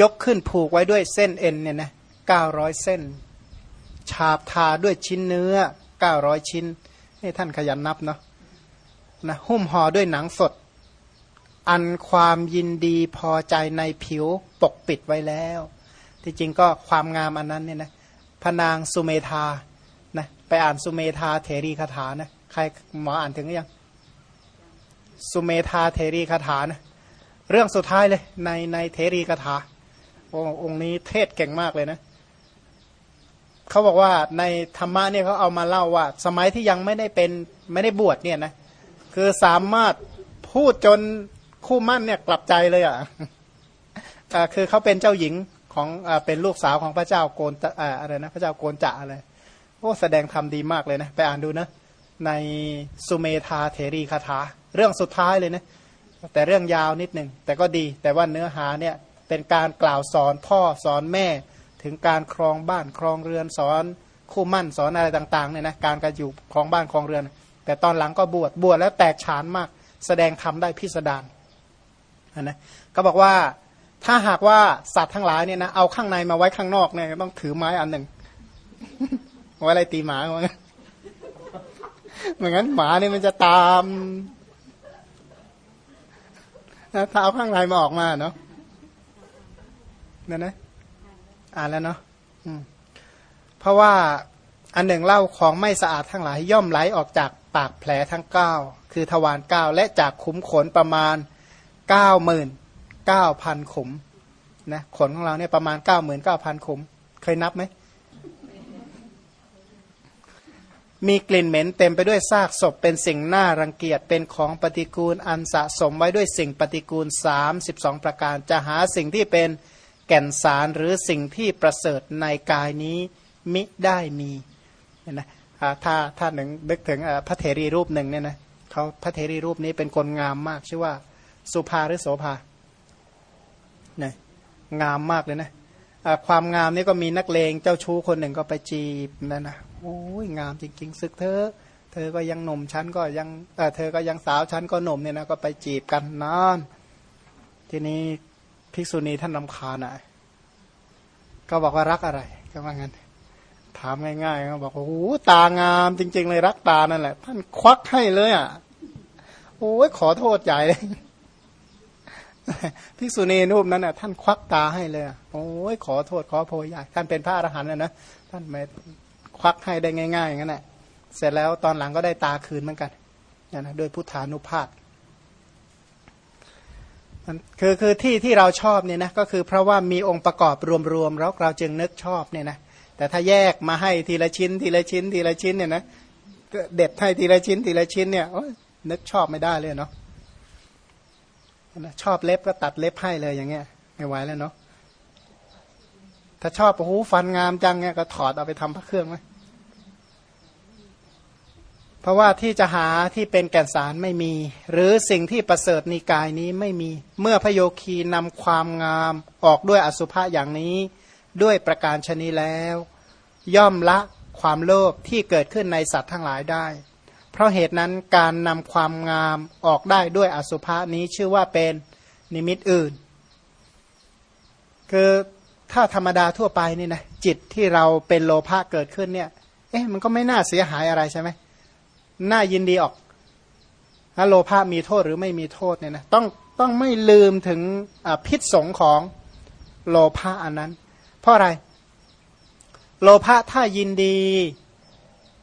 ยกขึ้นผูกไว้ด้วยเส้นเอ็นเนี่ยนะเก้าร้อยเส้น ฉาบทาด้วยชิ้นเนื้อเก้าร้อยชิ้นนี่ท่านขยันนับเนาะนะหุ้มห่อด้วยหนังสด อันความยินดีพอใจในผิวปกปิดไว้แล้ว ที่จริงก็ความงามอันนั้นเนี่ยนะพนางสุเมธานะไปอ่านสุเมธาเถรีคาถานะใครหมออ่านถึงหรือยังสุเมธาเทรีคาถานะเรื่องสุดท้ายเลยในในเทรีคาถา องค์นี้เทศเก่งมากเลยนะเขาบอกว่าในธรรมะเนี่ยเขาเอามาเล่าว่า สมัยที่ยังไม่ได้เป็นไม่ได้บวชเนี่ยนะคือสามารถพูดจนคู่มั่นเนี่ยกลับใจเลยอะคือเขาเป็นเจ้าหญิงของอเป็นลูกสาวของพระเจ้าโกนอะไรนะพระเจ้าโกนจะอะไรโอ้แสดงธรรมดีมากเลยนะไปอ่านดูนะในสุเมธาเทรีคาถา เรื่องสุดท้ายเลยนะแต่เรื่องยาวนิดหนึ่งแต่ก็ดี แต่ว่าเนื้อหาเนี่ย เป็นการกล่าวสอนพ่อสอนแม่ ถึงการครองบ้านครองเรือนสอนคู่มั่นสอนอะไรต่างๆเนี่ยนะการการอยู่ครองบ้านครองเรือน แต่ตอนหลังก็บวชบวชแล้วแตกฉานมาก แสดงธรรมได้พิสดารนะก็บอกว่าถ้าหากว่าสัตว์ทั้งหลายเนี่ยนะเอาข้างในมาไว้ข้างนอกเนี่ยต้องถือไม้อันหนึ่งไว้อะไรตีหมาเหมือนกันเหมือนกันหมาเนี่ยมันจะตามนะถ้าเอาข้างในมาออกมาเนาะ นั่นนะอ่านแล้วเนาะเพราะว่าอันหนึ่งเล่าของไม่สะอาดทั้งหลาย ย่อมไหลออกจากปากแผลทั้งเก้าคือทวารเก้าและจากขุมขนประมาณเก้าหมื่นเก้าพันขุมนะขนของเราเนี่ยประมาณเก้าหมื่นเก้าพันขุม เคยนับไหมมีกลิ่นเหม็นเต็มไปด้วยซากศพเป็นสิ่งน่ารังเกียจเป็นของปฏิกูลอันสะสมไว้ด้วยสิ่งปฏิกูล 32 ประการ จะหาสิ่งที่เป็น แก่นสารหรือสิ่งที่ประเสริฐในกายนี้มิได้มีเห็นไหมถ้าถ้าหนึ่งนึกถึงพระเถรีรูปหนึ่งเนี่ยนะเขาพระเถรีรูปนี้เป็นคนงามมาก ชื่อว่าสุภาหรือโสภาเนี่ยงามมากเลยนะความงามนี่ก็มีนักเลงเจ้าชู้คนหนึ่งก็ไปจีบนั่นนะโอ้ยงามจริงๆศึกเธอ เธอก็ยังหนุ่มฉันก็ยังเออเธอก็ยังสาวฉันก็หนุ่มเนี่ยนะก็ไปจีบกันนาน ทีนี้ ภิกษุณีท่านนำคาญอะก็บอกว่ารักอะไร ก็ว่างั้น ถามง่ายๆก็บอกโอ้โหตางามจริง ๆ เลยรักตานั่นแหละท่านควักให้เลยอะโอ้ยขอโทษใหญ่เลยภิกษุณีรูปนั้นอะท่านควักตาให้เลยโอ้ยขอโทษขอโพยใหญ่ท่านเป็นพระอรหันต์นะนะท่านไม่ควักให้ได้ง่ายๆอย่างนั้นแหละเสร็จแล้วตอนหลังก็ได้ตาคืนเหมือนกันนะโดยพุทธานุภาพ คือคือที่ที่เราชอบเนี่ยนะก็คือเพราะว่ามีองค์ประกอบรวมๆแล้วเราจึงนึกชอบเนี่ยนะแต่ถ้าแยกมาให้ทีละชิ้น ทีละชิ้น ทีละชิ้นเนี่ยนะเด็ดให้ทีละชิ้น ทีละชิ้นเนี่ยนึกชอบไม่ได้เลยเนาะชอบเล็บก็ตัดเล็บให้เลยอย่างเงี้ยไม่ไหวแล้วเนาะถ้าชอบโอ้โหฟันงามจังเงี้ยก็ถอดเอาไปทำพระเครื่องไหม เพราะว่าที่จะหาที่เป็นแก่นสารไม่มี หรือสิ่งที่ประเสริฐในกายนี้ไม่มี เมื่อพโยคีนำความงามออกด้วยอสุภะอย่างนี้ด้วยประการชนีแล้ว ย่อมละความโลภที่เกิดขึ้นในสัตว์ทั้งหลายได้ เพราะเหตุนั้นการนำความงามออกได้ด้วยอสุภะนี้ชื่อว่าเป็นนิมิตอื่น คือถ้าธรรมดาทั่วไปนี่นะจิตที่เราเป็นโลภะเกิดขึ้นเนี่ย เอ๊ะมันก็ไม่น่าเสียหายอะไรใช่ไหม น่ายินดีออกถ้าโลภะมีโทษหรือไม่มีโทษเนี่ยนะต้องต้องไม่ลืมถึงพิษสงของโลภะอันนั้น เพราะอะไร โลภะถ้ายินดี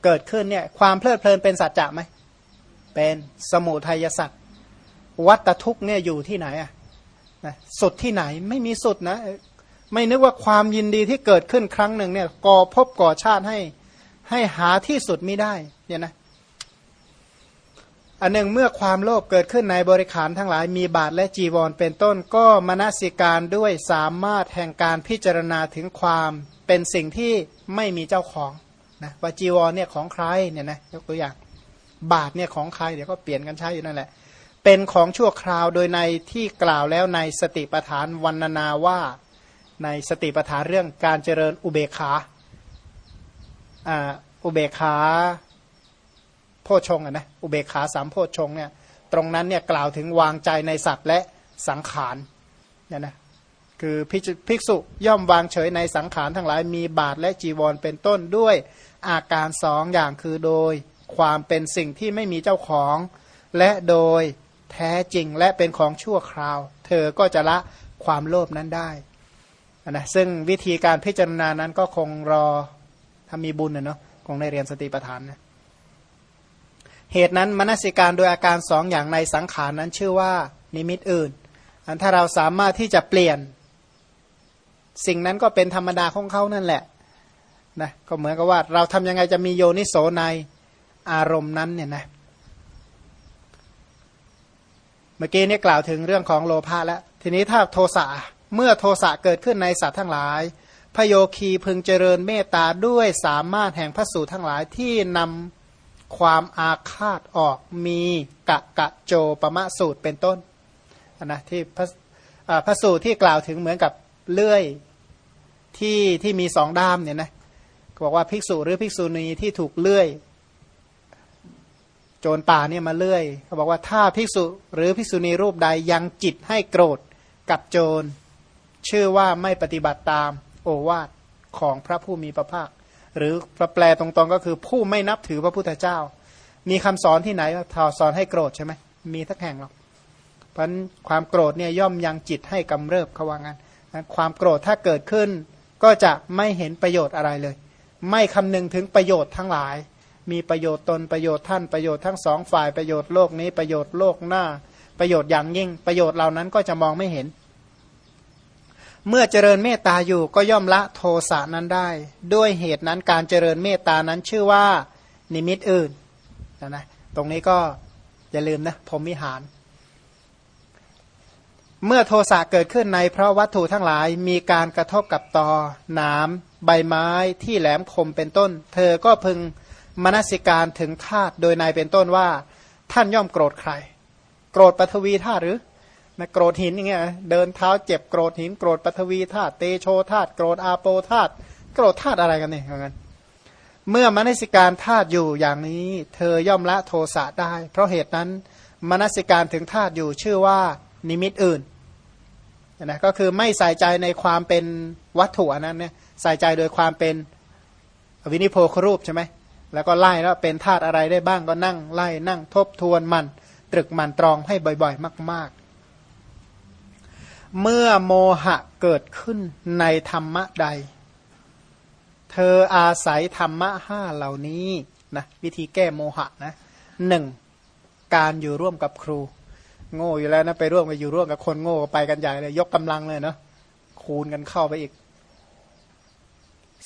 เกิดขึ้นเนี่ยความเพลิดเพลินเป็นสัจจะไหมเป็นสมุทัยสัตว์วัตทุกเนี่ยอยู่ที่ไหนอะนะสุดที่ไหนไม่มีสุดนะ ไม่นึกว่าความยินดีที่เกิดขึ้นครั้งหนึ่งเนี่ยก่อพบก่อชาติให้ให้หาที่สุดไม่ได้เนี่ยนะ อันหนึ่งเมื่อความโลภเกิดขึ้นในบริขารทั้งหลายมีบาทและจีวรเป็นต้นก็มนสิการด้วยสามารถแห่งการพิจารณาถึงความเป็นสิ่งที่ไม่มีเจ้าของนะว่าจีวรเนี่ยของใครเนี่ยนะยกตัวอย่างบาทเนี่ยของใครเดี๋ยวก็เปลี่ยนกันใช้อยู่นั่นแหละ เป็นของชั่วคราวโดยในที่กล่าวแล้วในสติปทานวันนาว่าในสติปทานเรื่องการเจริญอุเบกขาอ่าอุเบกขา โพชงอะนะอุเบกขาสามโพชงเนี่ยตรงนั้นเนี่ยกล่าวถึงวางใจในสัตว์และสังขารเนี่ยนะคือภิกษุย่อมวางเฉยในสังขารทั้งหลายมีบาทและจีวรเป็นต้นด้วยอาการสองอย่างคือโดยความเป็นสิ่งที่ไม่มีเจ้าของ และโดยแท้จริงและเป็นของชั่วคราว เธอก็จะละความโลภนั้นได้นะซึ่งวิธีการพิจารณานั้นก็คงรอถ้ามีบุญเนาะคงได้เรียนสติปัฏฐานนะ เหตุนั้นมนสิการโดยอาการสองอย่างในสังขารนั้นชื่อว่านิมิตอื่น อันถ้าเราสามารถที่จะเปลี่ยน สิ่งนั้นก็เป็นธรรมดาของเขานั่นแหละนะก็เหมือนกับว่าเราทำยังไงจะมีโยนิโสในอารมณ์นั้นเนี่ยนะเมื่อกี้นี่กล่าวถึงเรื่องของโลภะแล้ว ทีนี้ถ้าโทสะเมื่อโทสะเกิดขึ้นในสัตว์ทั้งหลาย พโยคีพึงเจริญเมตตาด้วยสามารถแห่งพระสูตรทั้งหลายที่นำ ความอาฆาตออกมีกะกะโจปมะสูตรเป็นต้นนะที่พระพระสูตรที่กล่าวถึงเหมือนกับเลื่อยที่ที่มีสองด้ามเนี่ยนะบอกว่าภิกษุหรือภิกษุณีที่ถูกเลื่อย โจรป่าเนี่ยมาเลื่อยเขาบอกว่าถ้าภิกษุหรือภิกษุณีรูปใดยังจิตให้โกรธกับโจร ชื่อว่าไม่ปฏิบัติตามโอวาทของพระผู้มีพระภาค หรือแปลตรงๆก็คือผู้ไม่นับถือพระพุทธเจ้า มีคำสอนที่ไหนทอสอนให้โกรธใช่ไหมมีทักแห่งหรอกเพราะความโกรธเนี่ยย่อมยังจิตให้กำเริบเขาว่างั้นความโกรธถ้าเกิดขึ้น ก็จะไม่เห็นประโยชน์อะไรเลย ไม่คำนึงถึงประโยชน์ทั้งหลาย มีประโยชน์ตนประโยชน์ท่านประโยชน์ทั้งสองฝ่ายประโยชน์โลกนี้ประโยชน์โลกหน้า ประโยชน์อย่างยิ่ง ประโยชน์เหล่านั้นก็จะมองไม่เห็น เมื่อเจริญเมตตาอยู่ก็ย่อมละโทสะนั้นได้ ด้วยเหตุนั้นการเจริญเมตตานั้นชื่อว่านิมิตอื่นนะนะตรงนี้ก็อย่าลืมนะพรมิหาร เมื่อโทสะเกิดขึ้นในเพราะวัตถุทั้งหลายมีการกระทบกับตอหนามใบไม้ที่แหลมคมเป็นต้น เธอก็พึงมนสิการถึงธาตุโดยนายเป็นต้นว่า ท่านย่อมโกรธใคร โกรธปฐวีธาตุหรือ นะโกรธหินอย่างเงี้ยเดินเท้าเจ็บโกรธหินโกรธปฐวีธาตุเตโชธาตุโกรธอาโปธาตุโกรธธาตุอะไรกันเนี่ยงั้นเมื่อมนสิการธาตุอยู่อย่างนี้ เธอย่อมละโทสะได้ เพราะเหตุนั้นมนสิการถึงธาตุอยู่ชื่อว่านิมิตอื่นนะก็คือไม่ใส่ใจในความเป็นวัตถุนั้นเนี่ยใส่ใจโดยความเป็นวินิโพครูปใช่ไหมแล้วก็ไล่แล้วเป็นธาตุอะไรได้บ้างก็นั่งไล่นั่งทบทวนมัน ตรึกมันตรองให้บ่อยๆ มากๆ เมื่อโมหะเกิดขึ้นในธรรมะใด เธออาศัยธรรมะห้าเหล่านี้นะวิธีแก้โมหะนะหนึ่งการอยู่ร่วมกับครู โง่อยู่แล้วนะไปร่วมกับอยู่ร่วมกับคนโง่ไปกันใหญ่เลย ยกกำลังเลยเนาะคูณกันเข้าไปอีก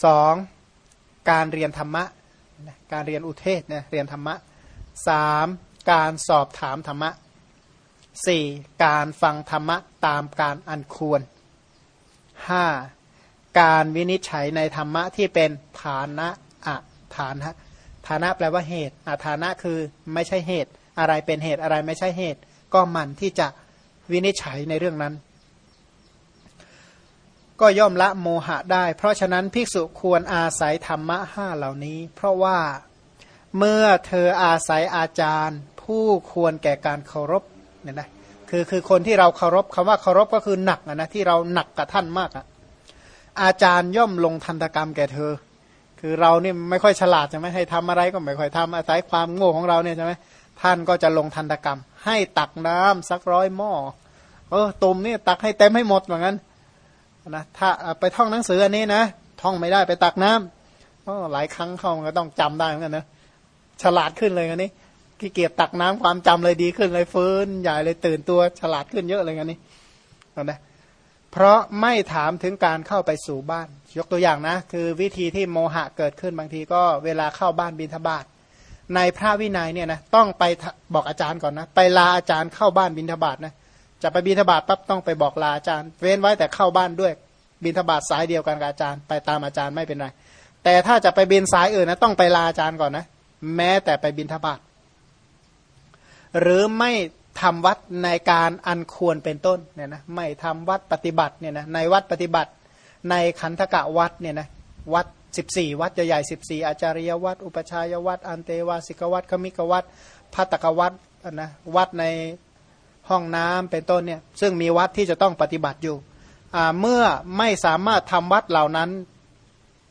สองการเรียนธรรมะ การเรียนอุเทศเนี่ยเรียนธรรมะสามการสอบถามธรรมะ สี่การฟังธรรมะตามการอันควรห้าการวินิจฉัยในธรรมะที่เป็นฐานะอะฐานะฐานะแปลว่าเหตุอาฐานะคือไม่ใช่เหตุ อะไรเป็นเหตุอะไรไม่ใช่เหตุ ก็มันที่จะวินิจฉัยในเรื่องนั้น ก็ย่อมละโมหะได้ เพราะฉะนั้นภิกษุควรอาศัยธรรมะห้าเหล่านี้ เพราะว่าเมื่อเธออาศัยอาจารย์ ผู้ควรแก่การเคารพ เนี่ยนะคือคือคนที่เราเคารพคำว่าเคารพก็คือหนักนะที่เราหนักกับท่านมากอะอาจารย์ย่อมลงทันตกรรมแก่เธอ คือเราเนี่ยไม่ค่อยฉลาดใช่ไหมให้ทำอะไรก็ไม่ค่อยทำอาศัยความโง่ของเราเนี่ยใช่ไหมท่านก็จะลงทันตกรรม ให้ตักน้ำสักร้อยหม้อเออตุ่มนี่ตักให้เต็มให้หมดเหมือนกันนะถ้าไปท่องหนังสืออันนี้นะท่องไม่ได้ไปตักน้ำก็หลายครั้งเข้าก็ต้องจำได้เหมือนกันนะฉลาดขึ้นเลยอันนี้ ขี้เกียจตักน้ำความจำเลยดีขึ้นเลยฟื้นใหญ่เลยตื่นตัวฉลาดขึ้นเยอะเลยอันนี้นะเพราะไม่ถามถึงการเข้าไปสู่บ้าน ยกตัวอย่างนะ คือวิธีที่โมหะเกิดขึ้นบางทีก็เวลาเข้าบ้านบินทบาทในพระวินัยเนี่ยนะต้องไปบอกอาจารย์ก่อนนะ ไปลาอาจารย์เข้าบ้านบินทบาทนะจะไปบินทบาทปั๊บต้องไปบอกลาอาจารย์ เว้นไว้แต่เข้าบ้านด้วยบินทบาทสายเดียวกันกับอาจารย์ ไปตามอาจารย์ไม่เป็นไรแต่ถ้าจะไปบินสายอื่นนะต้องไปลาอาจารย์ก่อนนะ แม้แต่ไปบินทบาท หรือไม่ทำวัดในการอันควรเป็นต้นเนี่ยนะไม่ทำวัดปฏิบัติเนี่ยนะในวัดปฏิบัติในขันธกะวัดเนี่ยนะวัด 14 วัดใหญ่ๆ14 อาจารยวัด อุปชัยวัด อันเตวาสิกวัดขมิกวัดพัตกวัดนะวัดในห้องน้ำเป็นต้นเนี่ยซึ่งมีวัดที่จะต้องปฏิบัติอยู่เมื่อไม่สามารถทำวัดเหล่านั้น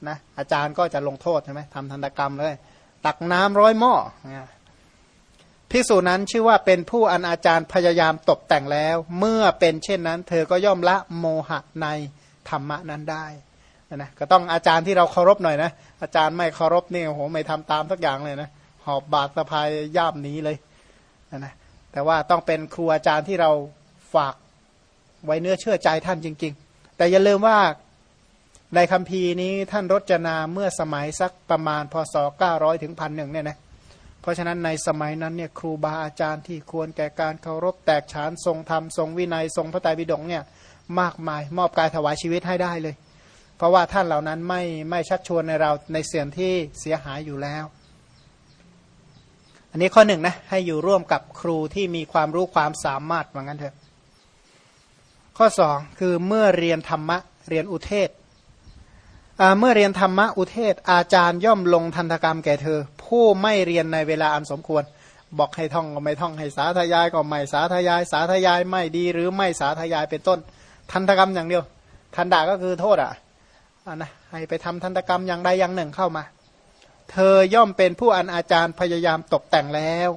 นะอาจารย์ก็จะลงโทษใช่ไหมทำทันกรรมเลย ตักน้ำร้อยหม้อ พิสูจนั้นชื่อว่าเป็นผู้อันอาจารย์พยายามตกแต่งแล้ว เมื่อเป็นเช่นนั้น เธอก็ย่อมละโมหะในธรรมะนั้นได้นะก็ต้องอาจารย์ที่เราเคารพหน่อยนะ อาจารย์ไม่เคารพนี่โอ้โหไม่ทำตามสักอย่างเลยนะหอบบาดสะพายย่ามนี้เลยนะแต่ว่าต้องเป็นครูอาจารย์ที่เราฝากไว้เนื้อเชื่อใจท่านจริง ๆ แต่อย่าลืมว่าในคัมภีร์นี้ท่านรจนาเมื่อสมัยสักประมาณพศ 900ถึงพันหนึ่งเนี่ยนะ เพราะฉะนั้นในสมัยนั้นเนี่ยครูบาอาจารย์ที่ควรแก่การเคารพแตกฉานทรงธรรมทรงวินัยทรงพระไตรปิฎกเนี่ยมากมายมอบกายถวายชีวิตให้ได้เลย เพราะว่าท่านเหล่านั้นไม่ไม่ชักชวนในเราในเสื่อมที่เสียหายอยู่แล้ว อันนี้ข้อหนึ่งนะให้อยู่ร่วมกับครูที่มีความรู้ความสามารถว่างั้นเถอะข้อสองคือเมื่อเรียนธรรมะเรียนอุเทศ เมื่อเรียนธรรมะอุเทศ อาจารย์ย่อมลงทันตกรรมแก่เธอ ผู้ไม่เรียนในเวลาอันสมควร บอกให้ท่องก็ไม่ท่องให้สาธยายก็ไม่สาธยาย สาธยายไม่ดีหรือไม่สาธยายเป็นต้น ทันตกรรมอย่างเดียว ทันดาก็คือโทษอะนะให้ไปทำทันตกรรมอย่างใดอย่างหนึ่งเข้ามา เธอย่อมเป็นผู้อันอาจารย์พยายามตกแต่งแล้ว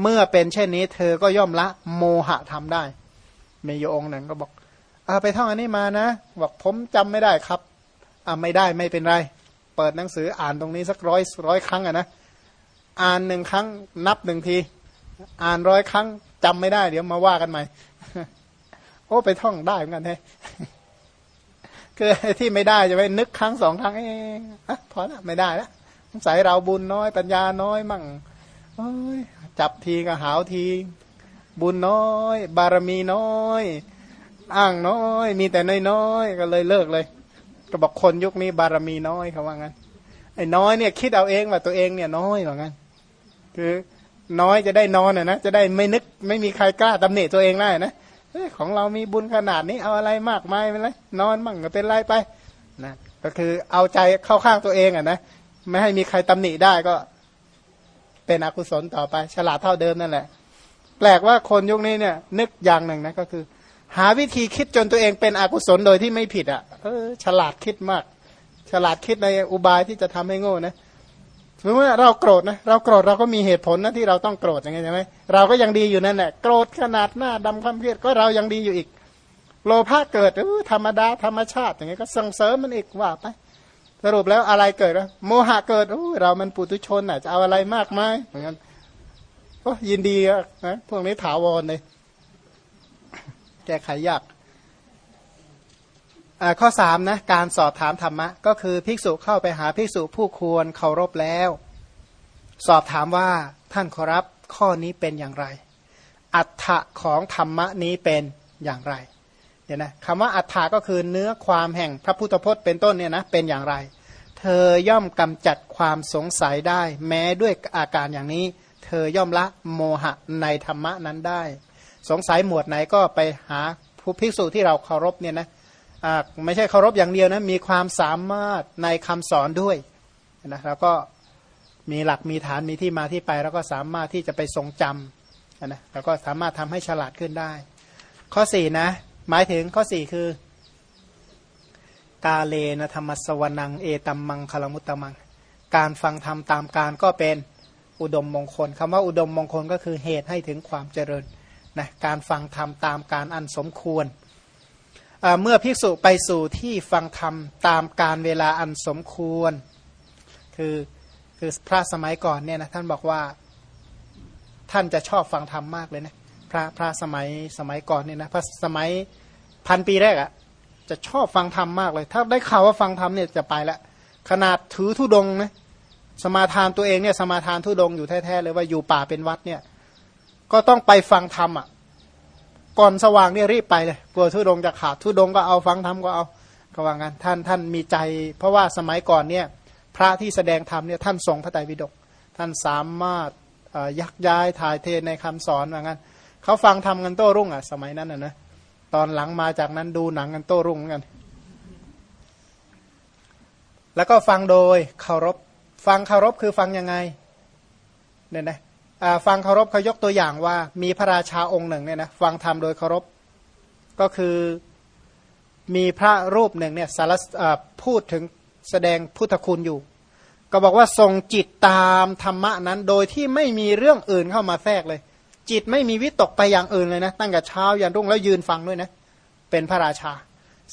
เมื่อเป็นเช่นนี้ เธอก็ย่อมละโมหะทำได้เมโยองหนึ่งก็บอกอาไปท่องอันนี้มานะ บอกผมจำไม่ได้ครับ อ่าไม่ได้ไม่เป็นไร เปิดหนังสืออ่านตรงนี้สักร้อยร้อยครั้งอะนะอ่านหนึ่งครั้งนับหนึ่งที อ่านร้อยครั้งจำไม่ได้ เดี๋ยวมาว่ากันใหม่โอ้ไปท่องได้เหมือนกันแท้คือที่ไม่ได้จะไปนึกครั้งสองครั้งเองอะพอละไม่ได้ละสงสัยเราบุญน้อยปัญญาน้อยมั่งโอ้ยจับทีก็หาวที บุญน้อย บารมีน้อย อ้างน้อย มีแต่น้อยๆก็เลยเลิกเลย ก็บอกคนยุคนี้บารมีน้อยเขาว่างั้นไอ้น้อยเนี่ยคิดเอาเองว่าตัวเองเนี่ยน้อยว่างั้น คือน้อยจะได้นอนอะนะจะได้ไม่นึกไม่มีใครกล้าตำหนิตัวเองได้นะของเรามีบุญขนาดนี้เอาอะไรมากมายไปเลยนอนมั่งก็เป็นไรไปนะก็คือเอาใจเข้าข้างตัวเองอะนะไม่ให้มีใครตำหนิได้ก็ เป็นอกุศลต่อไป ฉลาดเท่าเดิมนั่นแหละ แปลกว่าคนยุคนี้เนี่ย นึกอย่างหนึ่งนะก็คือ หาวิธีคิดจนตัวเองเป็นอกุศลโดยที่ไม่ผิดอะเออฉลาดคิดมาก ฉลาดคิดในอุบายที่จะทำให้โง่นะสมมติว่าเราโกรธนะเราโกรธเราก็มีเหตุผลนะที่เราต้องโกรธอย่างไงใช่ไหมเราก็ยังดีอยู่นั่นแหละโกรธขนาดหน้าดำความเครียดก็เรายังดีอยู่อีก โลภะเกิดเออธรรมดาธรรมชาติอย่างเงี้ยก็ส่งเสริมมันอีกว่าไป สรุปแล้วอะไรเกิดวะโมหะเกิดอเรามันปุถุชนอะจะเอาอะไรมากมายเหมือนกันก็ยินดีอะนะพวกนี้ถาวรเลย แก้ไขยากข้อสามนะการสอบถามธรรมะ ก็คือภิกษุเข้าไปหาภิกษุผู้ควรเคารพแล้ว สอบถามว่าท่านขอรับข้อนี้เป็นอย่างไร อัฏฐะของธรรมะนี้เป็นอย่างไรเดี๋ยวนะคำว่าอัฏฐะก็คือเนื้อความแห่งพระพุทธพจน์เป็นต้นเนี่ยนะเป็นอย่างไร เธอย่อมกำจัดความสงสัยได้ แม้ด้วยอาการอย่างนี้ เธอย่อมละโมหะในธรรมะนั้นได้ สงสัยหมวดไหนก็ไปหาผู้ภิกษุที่เราเคารพเนี่ยนะไม่ใช่เคารพอย่างเดียวนะมีความสามารถในคำสอนด้วยนะแล้วก็มีหลักมีฐานมีที่มาที่ไป แล้วก็สามารถที่จะไปทรงจำนะแล้วก็สามารถทำให้ฉลาดขึ้นได้ ข้อสี่นะหมายถึงข้อสี่คือ กาเลนะธรรมสวนังเอตัมมังคลมุตตมัง การฟังธรรมตามการก็เป็นอุดมมงคลคำว่าอุดมมงคลก็คือเหตุให้ถึงความเจริญ นะการฟังธรรมตามการอันสมควร เมื่อภิกษุไปสู่ที่ฟังธรรมตามการเวลาอันสมควร คือคือพระสมัยก่อนเนี่ยนะท่านบอกว่าท่านจะชอบฟังธรรมมากเลยนะพระพระสมัยสมัยก่อนเนี่ยนะพระสมัยพันปีแรกอะ่ะจะชอบฟังธรรมมากเลย ถ้าได้ข่าวว่าฟังธรรมเนี่ยจะไปละขนาดถือธุดงนะสมาทานตัวเองเนี่ยสมาทานธุดงอยู่แท้ๆเลยว่าอยู่ป่าเป็นวัดเนี่ย ก็ต้องไปฟังธรรมอะ ก่อนสว่างเนี่ยรีบไปเลยกลัวธุดงจะขาดธุดงก็เอาฟังธรรมก็เอาก็ว่างั้นท่านท่านมีใจ เพราะว่าสมัยก่อนเนี่ยพระที่แสดงธรรมเนี่ยท่านทรงพระไตรปิฎกท่านสามารถยักย้ายถ่ายเทในคำสอนว่างั้นเขาฟังทำกันโต้รุ่งอะ สมัยนั้นอะนะตอนหลังมาจากนั้นดูหนังกันโต้รุ่งกัน แล้วก็ฟังโดยเคารพ ฟังเคารพคือฟังยังไงเนี่ยนะ ฟังเคารพเขายกตัวอย่างว่า มีพระราชาองค์หนึ่งเนี่ยนะฟังธรรมโดยเคารพก็คือมีพระรูปหนึ่งเนี่ยสารพูดถึงแสดงพุทธคุณอยู่ ก็บอกว่าทรงจิตตามธรรมะนั้น โดยที่ไม่มีเรื่องอื่นเข้ามาแทรกเลย จิตไม่มีวิตกไปอย่างอื่นเลยนะ ตั้งแต่เช้ายันรุ่งแล้วยืนฟังด้วยนะ เป็นพระราชา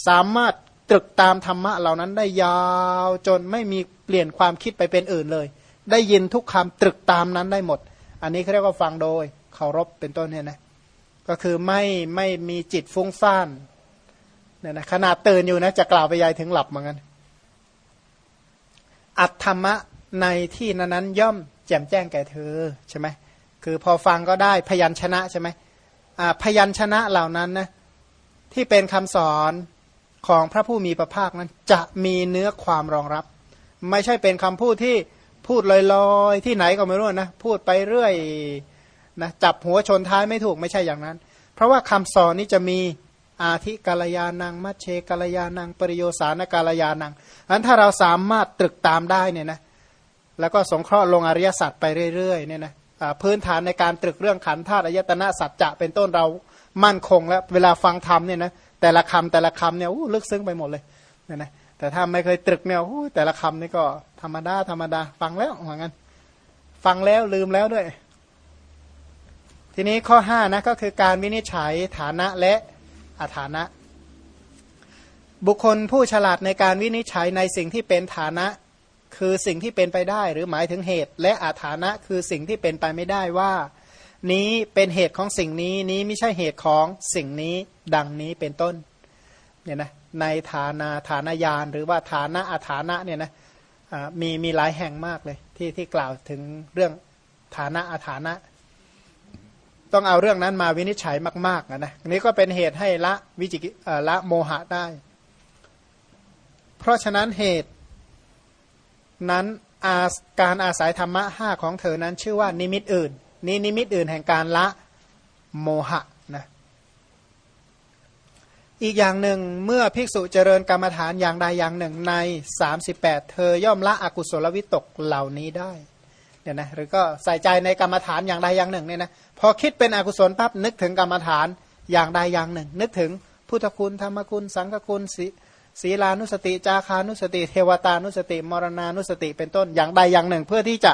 สามารถตรึกตามธรรมะเหล่านั้นได้ยาวจนไม่มีเปลี่ยนความคิดไปเป็นอื่นเลย ได้ยินทุกคำตรึกตามนั้นได้หมด อันนี้เขาเรียกว่าฟังโดยเคารพเป็นต้นเนี่ยนะก็คือไม่ไม่มีจิตฟุ้งซ่านเนี่ยนะขนาดตื่นอยู่นะจะกล่าวไปยายถึงหลับเหมือนกันอัตธรรมะในที่นั้นย่อมแจ่มแจ้งแก่เธอใช่ไหมคือพอฟังก็ได้พยัญชนะใช่ไหมพยัญชนะเหล่านั้นนะที่เป็นคำสอนของพระผู้มีพระภาคนั้น จะมีเนื้อความรองรับ ไม่ใช่เป็นคำพูดที่ พูดลอยๆ ที่ไหนก็ไม่รู้นะ พูดไปเรื่อยนะจับหัวชนท้ายไม่ถูกไม่ใช่อย่างนั้น เพราะว่าคำสอนนี้จะมีอาทิกาลยานัง มัชเชกาลยานัง ปริโยสานกาลยานังอันถ้าเราสามารถตรึกตามได้เนี่ยนะแล้วก็สงเคราะห์ลงอริยสัจไปเรื่อยๆเนี่ยนะพื้นฐานในการตรึกเรื่องขันธ์ธาตุอายตนะสัจจะเป็นต้นเรามั่นคงแล้วเวลาฟังธรรมเนี่ยนะแต่ละคำแต่ละคำเนี่ยลึกซึ้งไปหมดเลยเนี่ยนะแต่ถ้าไม่เคยตรึกเนี่ยแต่ละคำนี่ก็ ธรรมดาธรรมดา ฟังแล้วเหมือนกันฟังแล้วลืมแล้วด้วย ทีนี้ข้อห้านะก็คือการวินิจฉัยฐานะและอาฐานะ บุคคลผู้ฉลาดในการวินิจฉัยในสิ่งที่เป็นฐานะ คือสิ่งที่เป็นไปได้ หรือหมายถึงเหตุ และอาถานะคือสิ่งที่เป็นไปไม่ได้ว่า นี้เป็นเหตุของสิ่งนี้นี้ไม่ใช่เหตุของสิ่งนี้ดังนี้เป็นต้นเนี่ยนะในฐานาฐานยานหรือว่าฐานะอาฐานะเนี่ยนะ มีมีหลายแห่งมากเลย ที่ที่กล่าวถึงเรื่องฐานะอาฐานะ ต้องเอาเรื่องนั้นมาวินิจฉัยมากๆนะนี้ก็เป็นเหตุให้ละวิจิละโมหะได้ เพราะฉะนั้นเหตุนั้นอาการอาศัยธรรมะห้าของเธอนั้นชื่อว่านิมิตอื่น นี้นิมิตอื่นแห่งการละโมหะ อีกอย่างหนึ่งเมื่อภิกษุเจริญกรรมฐานอย่างใดอย่างหนึ่งใน 38 เธอย่อมละอกุศลวิตกเหล่านี้ได้เนี่ยนะหรือก็ใส่ใจในกรรมฐานอย่างใดอย่างหนึ่งเนี่ยนะพอคิดเป็นอกุศลปั๊บนึกถึงกรรมฐานอย่างใดอย่างหนึ่ง นึกถึงพุทธคุณธรรมคุณสังฆคุณสิศีลานุสติ จาคานุสติ เทวตานุสติ มรณานุสติ เป็นต้นอย่างใดอย่างหนึ่ง เพื่อที่จะ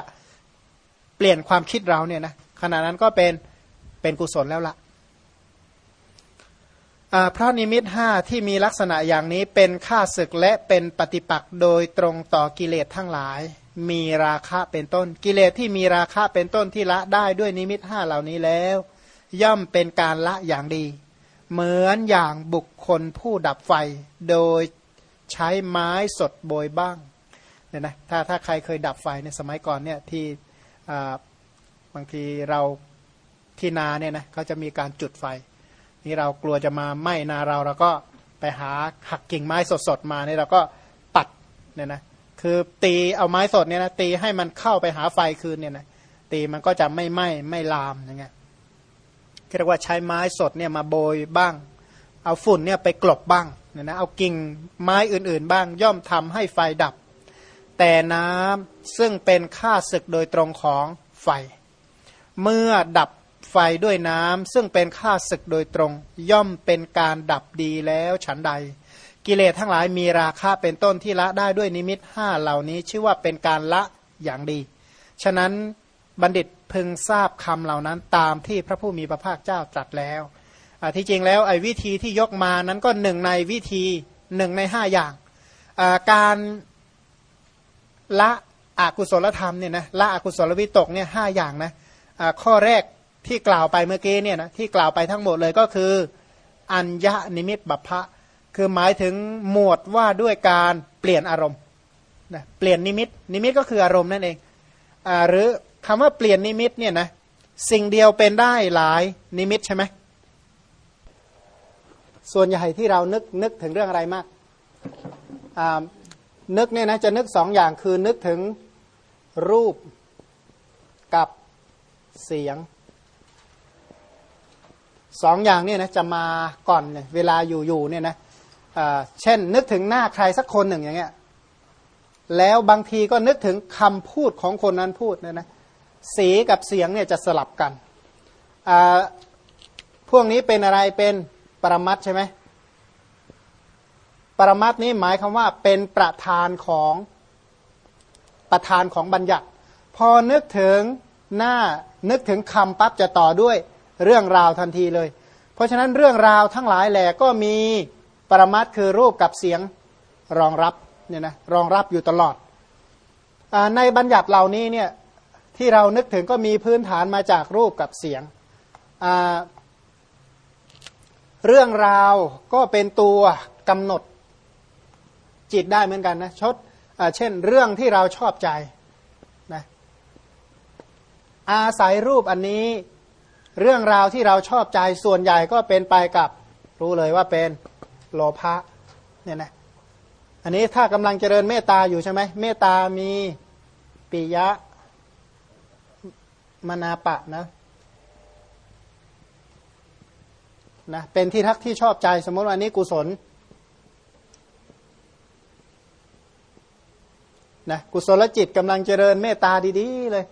เปลี่ยนความคิดเราเนี่ยนะขณะนั้นก็เป็นเป็นกุศลแล้วละ่ะ พระนิมิตห้าที่มีลักษณะอย่างนี้เป็นค่าศึกและเป็นปฏิปักษ์โดยตรงต่อกิเลสทั้งหลาย มีราคะเป็นต้น กิเลสที่มีราคะเป็นต้นที่ละได้ด้วยนิมิตห้าเหล่านี้แล้ว ย่อมเป็นการละอย่างดี เหมือนอย่างบุคคลผู้ดับไฟ โดยใช้ไม้สดโบยบ้างเนี่ยนะถ้าถ้าใครเคยดับไฟในสมัยก่อนเนี่ยที่บางทีเราที่นาเนี่ยนะเขาจะมีการจุดไฟ นี่เรากลัวจะมาไหม้นาเราเราก็ไปหาหักกิ่งไม้สดๆมาเนี่ยเราก็ปัดเนี่ยนะคือตีเอาไม้สดเนี่ยนะตีให้มันเข้าไปหาไฟคืนเนี่ยนะตีมันก็จะไม่ไหม้ไม่ลามอย่างเงี้ยเรียกว่าใช้ไม้สดเนี่ยมาโบยบ้าง เอาฝุ่นเนี่ยไปกลบบ้างเนี่ยนะเอากิ่งไม้อื่นๆ บ้างย่อมทำให้ไฟดับ แต่น้ำซึ่งเป็นค่าศึกโดยตรงของไฟ เมื่อดับ ฟด้วยน้ำซึ่งเป็นค่าศึกโดยตรง ย่อมเป็นการดับดีแล้วฉันใด กิเลสทั้งหลายมีราคาเป็นต้นที่ละได้ด้วยนิมิตห้าเหล่านี้ชื่อว่าเป็นการละอย่างดี ฉะนั้นบัณฑิตพึงทราบคำเหล่านั้นตามที่พระผู้มีพระภาคเจ้าตรัสแล้วที่จริงแล้วไอ้วิธีที่ยกมานั้นก็หนึ่งในวิธีหนึ่งในห้าอย่างการละอกุศลธรรมเนี่ยนะละอกุศลวิตกเนี่ยห้าอย่างนะข้อแรก ที่กล่าวไปเมื่อกี้เนี่ยนะที่กล่าวไปทั้งหมดเลยก็คืออัญญนิมิตบัพพะคือหมายถึงหมวดว่าด้วยการเปลี่ยนอารมณ์นะเปลี่ยนนิมิต นิมิตก็คืออารมณ์นั่นเองอหรือคำว่าเปลี่ยนนิมิตเนี่ยนะสิ่งเดียวเป็นได้หลายนิมิตใช่ไหมส่วนใหญ่ที่เรานึกนึกถึงเรื่องอะไรมากนึกเนี่ยนะจะนึกสองอย่างคือนึกถึงรูปกับเสียง สองอย่างเนี่ยนะจะมาก่อนเนเวลาอยู่อยู่เนี่ยนะเช่นนึกถึงหน้าใครสักคนหนึ่งอย่างเงี้ยแล้วบางทีก็นึกถึงคำพูดของคนนั้นพูดเนี่ยนะสีกับเสียงเนี่ยจะสลับกันพวกนี้เป็นอะไรเป็นปรมัตใช่ไหมปรมัตนี้หมายคำว่าเป็นประธานของประธานของบัญญัติ พอนึกถึงหน้านึกถึงคำปั๊บจะต่อด้วย เรื่องราวทันทีเลย เพราะฉะนั้นเรื่องราวทั้งหลายแหล่ก็มีปรมัตคือรูปกับเสียงรองรับเนี่ยนะรองรับอยู่ตลอดอในบัญญัติเหล่านี้เนี่ยที่เรานึกถึงก็มีพื้นฐานมาจากรูปกับเสียง เรื่องราวก็เป็นตัวกำหนดจิตได้เหมือนกันนะชดเช่นเรื่องที่เราชอบใจนะอาศัยรูปอันนี้ เรื่องราวที่เราชอบใจส่วนใหญ่ก็เป็นไปกับรู้เลยว่าเป็นโลภะเนี่ยนะอันนี้ถ้ากำลังเจริญเมตตาอยู่ใช่ไหมเมตตามีปิยะมนาปะนะนะเป็นที่ทักที่ชอบใจสมมติว่านี้กุศลนะกุศลจิตกำลังเจริญเมตตาดีๆเลย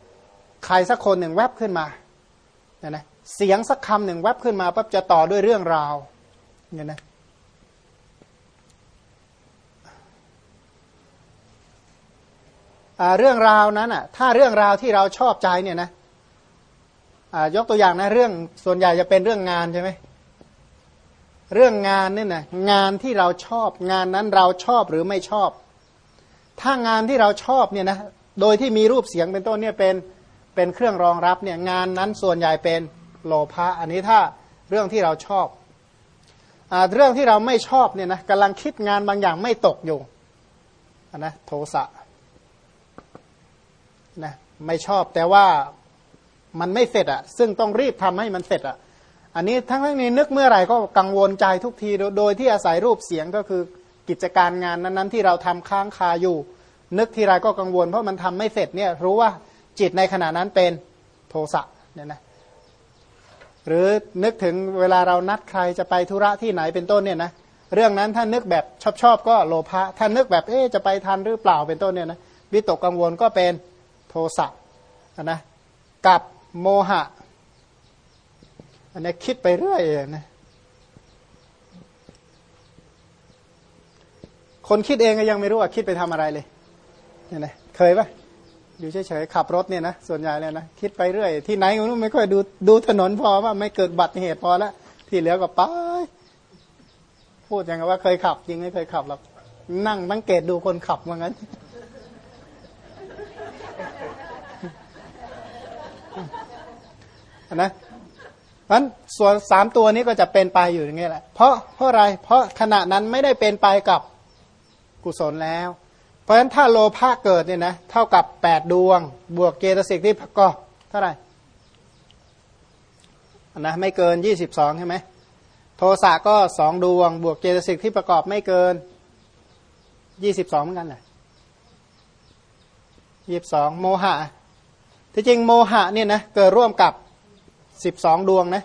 ใครสักคนหนึ่งแวบขึ้นมาเนี่ยนะ เสียงสักคำหนึ่งแวบขึ้นมาปั๊บจะต่อด้วยเรื่องราวเนี่ยนะเรื่องราวนั้นอะถ้าเรื่องราวที่เราชอบใจเนี่ยนะยกตัวอย่างนะเรื่องส่วนใหญ่จะเป็นเรื่องงานใช่ไหมเรื่องงานเนี่ยนะงานที่เราชอบ งานนั้นเราชอบหรือไม่ชอบ ถ้างานที่เราชอบเนี่ยนะโดยที่มีรูปเสียงเป็นต้นเนี่ยเป็นเป็นเครื่องรองรับเนี่ยงานนั้นส่วนใหญ่เป็น โลภะอันนี้ถ้าเรื่องที่เราชอบอเรื่องที่เราไม่ชอบเนี่ยนะกำลังคิดงานบางอย่างไม่ตกอยู่นะโทสะนะไม่ชอบแต่ว่ามันไม่เสร็จอะ่ะซึ่งต้องรีบทำให้มันเสร็จอะ่ะอันนี้ทั้งทั้งนี้นึกเมื่อไหร่ก็กังวลใจทุกทีโดยที่อาศัยรูปเสียงก็คือกิจการงานนั้นๆ ที่เราทำค้างคาอยู่ นึกทีไรก็กังวลเพราะมันทำไม่เสร็จเนี่ยรู้ว่าจิตในขณะนั้นเป็นโทสะเนี่ยนะ หรือนึกถึงเวลาเรานัดใครจะไปธุระที่ไหนเป็นต้นเนี่ยนะเรื่องนั้นถ้านึกแบบชอบชอบก็โลภะถ้านึกแบบเอ๊จะไปทันหรือเปล่าเป็นต้นเนี่ยนะวิตกกังวลก็เป็นโทสะนะกับโมหะอันนี้คิดไปเรื่อยนะคนคิดเองก็ยังไม่รู้ว่าคิดไปทำอะไรเลยเนี่ยนะเคยปะ อยู่เฉยๆขับรถเนี่ยนะส่วนใหญ่เลยนะคิดไปเรื่อย ที่ไหนก็ไม่ค่อยดูดูถนนพอว่าไม่เกิดบัติเหตุพอล้วที่เหลือก็ไปพูดอย่างว่าเคยขับจริงไม่เคยขับหรอกนั่งสังเกตดูคนขับว่างั้น นะเพราะส่วนสามตัวนี้ก็จะเป็นไปอยู่อย่างนี้แหละ เพราะเพราะอะไร เพราะขณะนั้นไม่ได้เป็นไปกับกุศลแล้ว เพราะฉะนั้นถ้าโลภะเกิดเนี่ยนะเท่ากับแปดดวง บวกเกตสิกที่ประกอบเท่าไหร่นะไม่เกินยี่สิบสองใช่ไหมโทสะก็สองดวง บวกเจตสิกที่ประกอบไม่เกินยี่สิบสองเหมือนกันเลยยี่สิบสองโมหะที่จริงโมหะเนี่ยนะเกิดร่วมกับสิบสองดวงนะ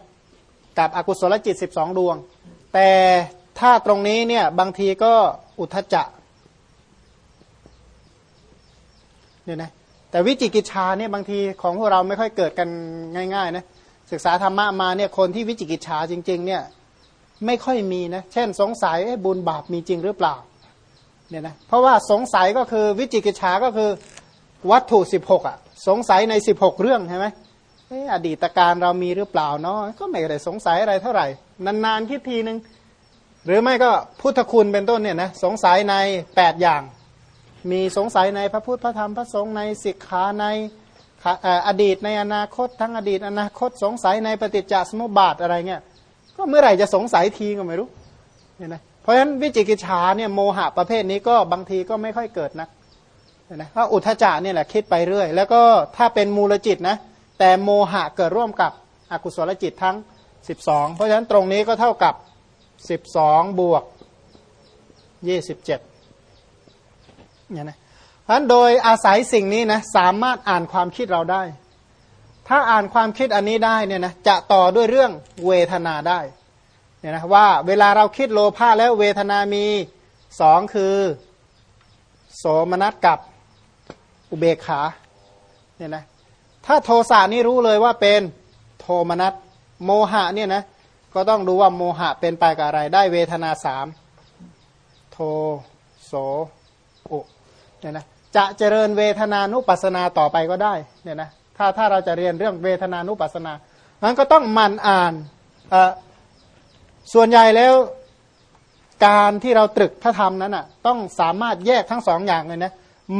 กับอกุศลจิตสิบสองดวง แต่ถ้าตรงนี้เนี่ยบางทีก็อุทจจะ เนี่ยนะแต่วิจิกิจชาเนี่ยบางทีของพวกเราไม่ค่อยเกิดกันง่ายๆนะศึกษาธรรมะมาเนี่ยคนที่วิจิกิจชาจริง ๆ เนี่ยไม่ค่อยมีนะเช่นสงสัยบุญบาปมีจริงหรือเปล่าเนี่ยนะเพราะว่าสงสัยก็คือวิจิกิจฉาก็คือวัตถุสิบหกอะสงสัยในสิบหกเรื่องใช่ไหมอดีตการเรามีหรือเปล่าเนาะก็ไม่ได้สงสัยอะไรเท่าไหร่ นานๆคิดทีนึง หรือไม่ก็พุทธคุณเป็นต้นเนี่ยนะสงสัยในแปดอย่าง มีสงสัยในพระพุทธพระธรรมพระสงฆ์ในสิกขาในอดีตในอนาคตทั้งอดีตอนาคตสงสัยในปฏิจจสมุปบาทอะไรเงี้ยก็เมื่อไหร่จะสงสัยทีก็ไม่รู้เนี่ยนะเพราะฉะนั้นวิจิกิจฉาเนี่ยโมหะประเภทนี้ก็บางทีก็ไม่ค่อยเกิดนะนะเพราะอุทจาเนี่ยแหละคิดไปเรื่อย แล้วก็ถ้าเป็นมูลจิตนะแต่โมหะเกิดร่วมกับอกุศลจิตทั้ง 12 เพราะฉะนั้นตรงนี้ก็เท่ากับ 12 บวก 27 เนี่ยนะเพราะนั้นโดยอาศัยสิ่งนี้นะสามารถอ่านความคิดเราได้ ถ้าอ่านความคิดอันนี้ได้เนี่ยนะจะต่อด้วยเรื่องเวทนาได้เนี่ยนะว่าเวลาเราคิดโลภะแล้วเวทนามีสองคือโสมนัสกับอุเบกขาเนี่ยนะถ้าโทสะนี่รู้เลยว่าเป็นโทมนัสโมหะเนี่ยนะก็ต้องดูว่าโมหะเป็นไปกับอะไรได้เวทนาสามโทโส เนี่ยนะจะเจริญเวทนานุปัสนาต่อไปก็ได้เนี่ยนะถ้าถ้าเราจะเรียนเรื่องเวทนานุปัสนามันก็ต้องมันอ่านส่วนใหญ่แล้วการที่เราตรึกพระธรรมนั้นอะต้องสามารถแยกทั้งสองอย่างเลยนะ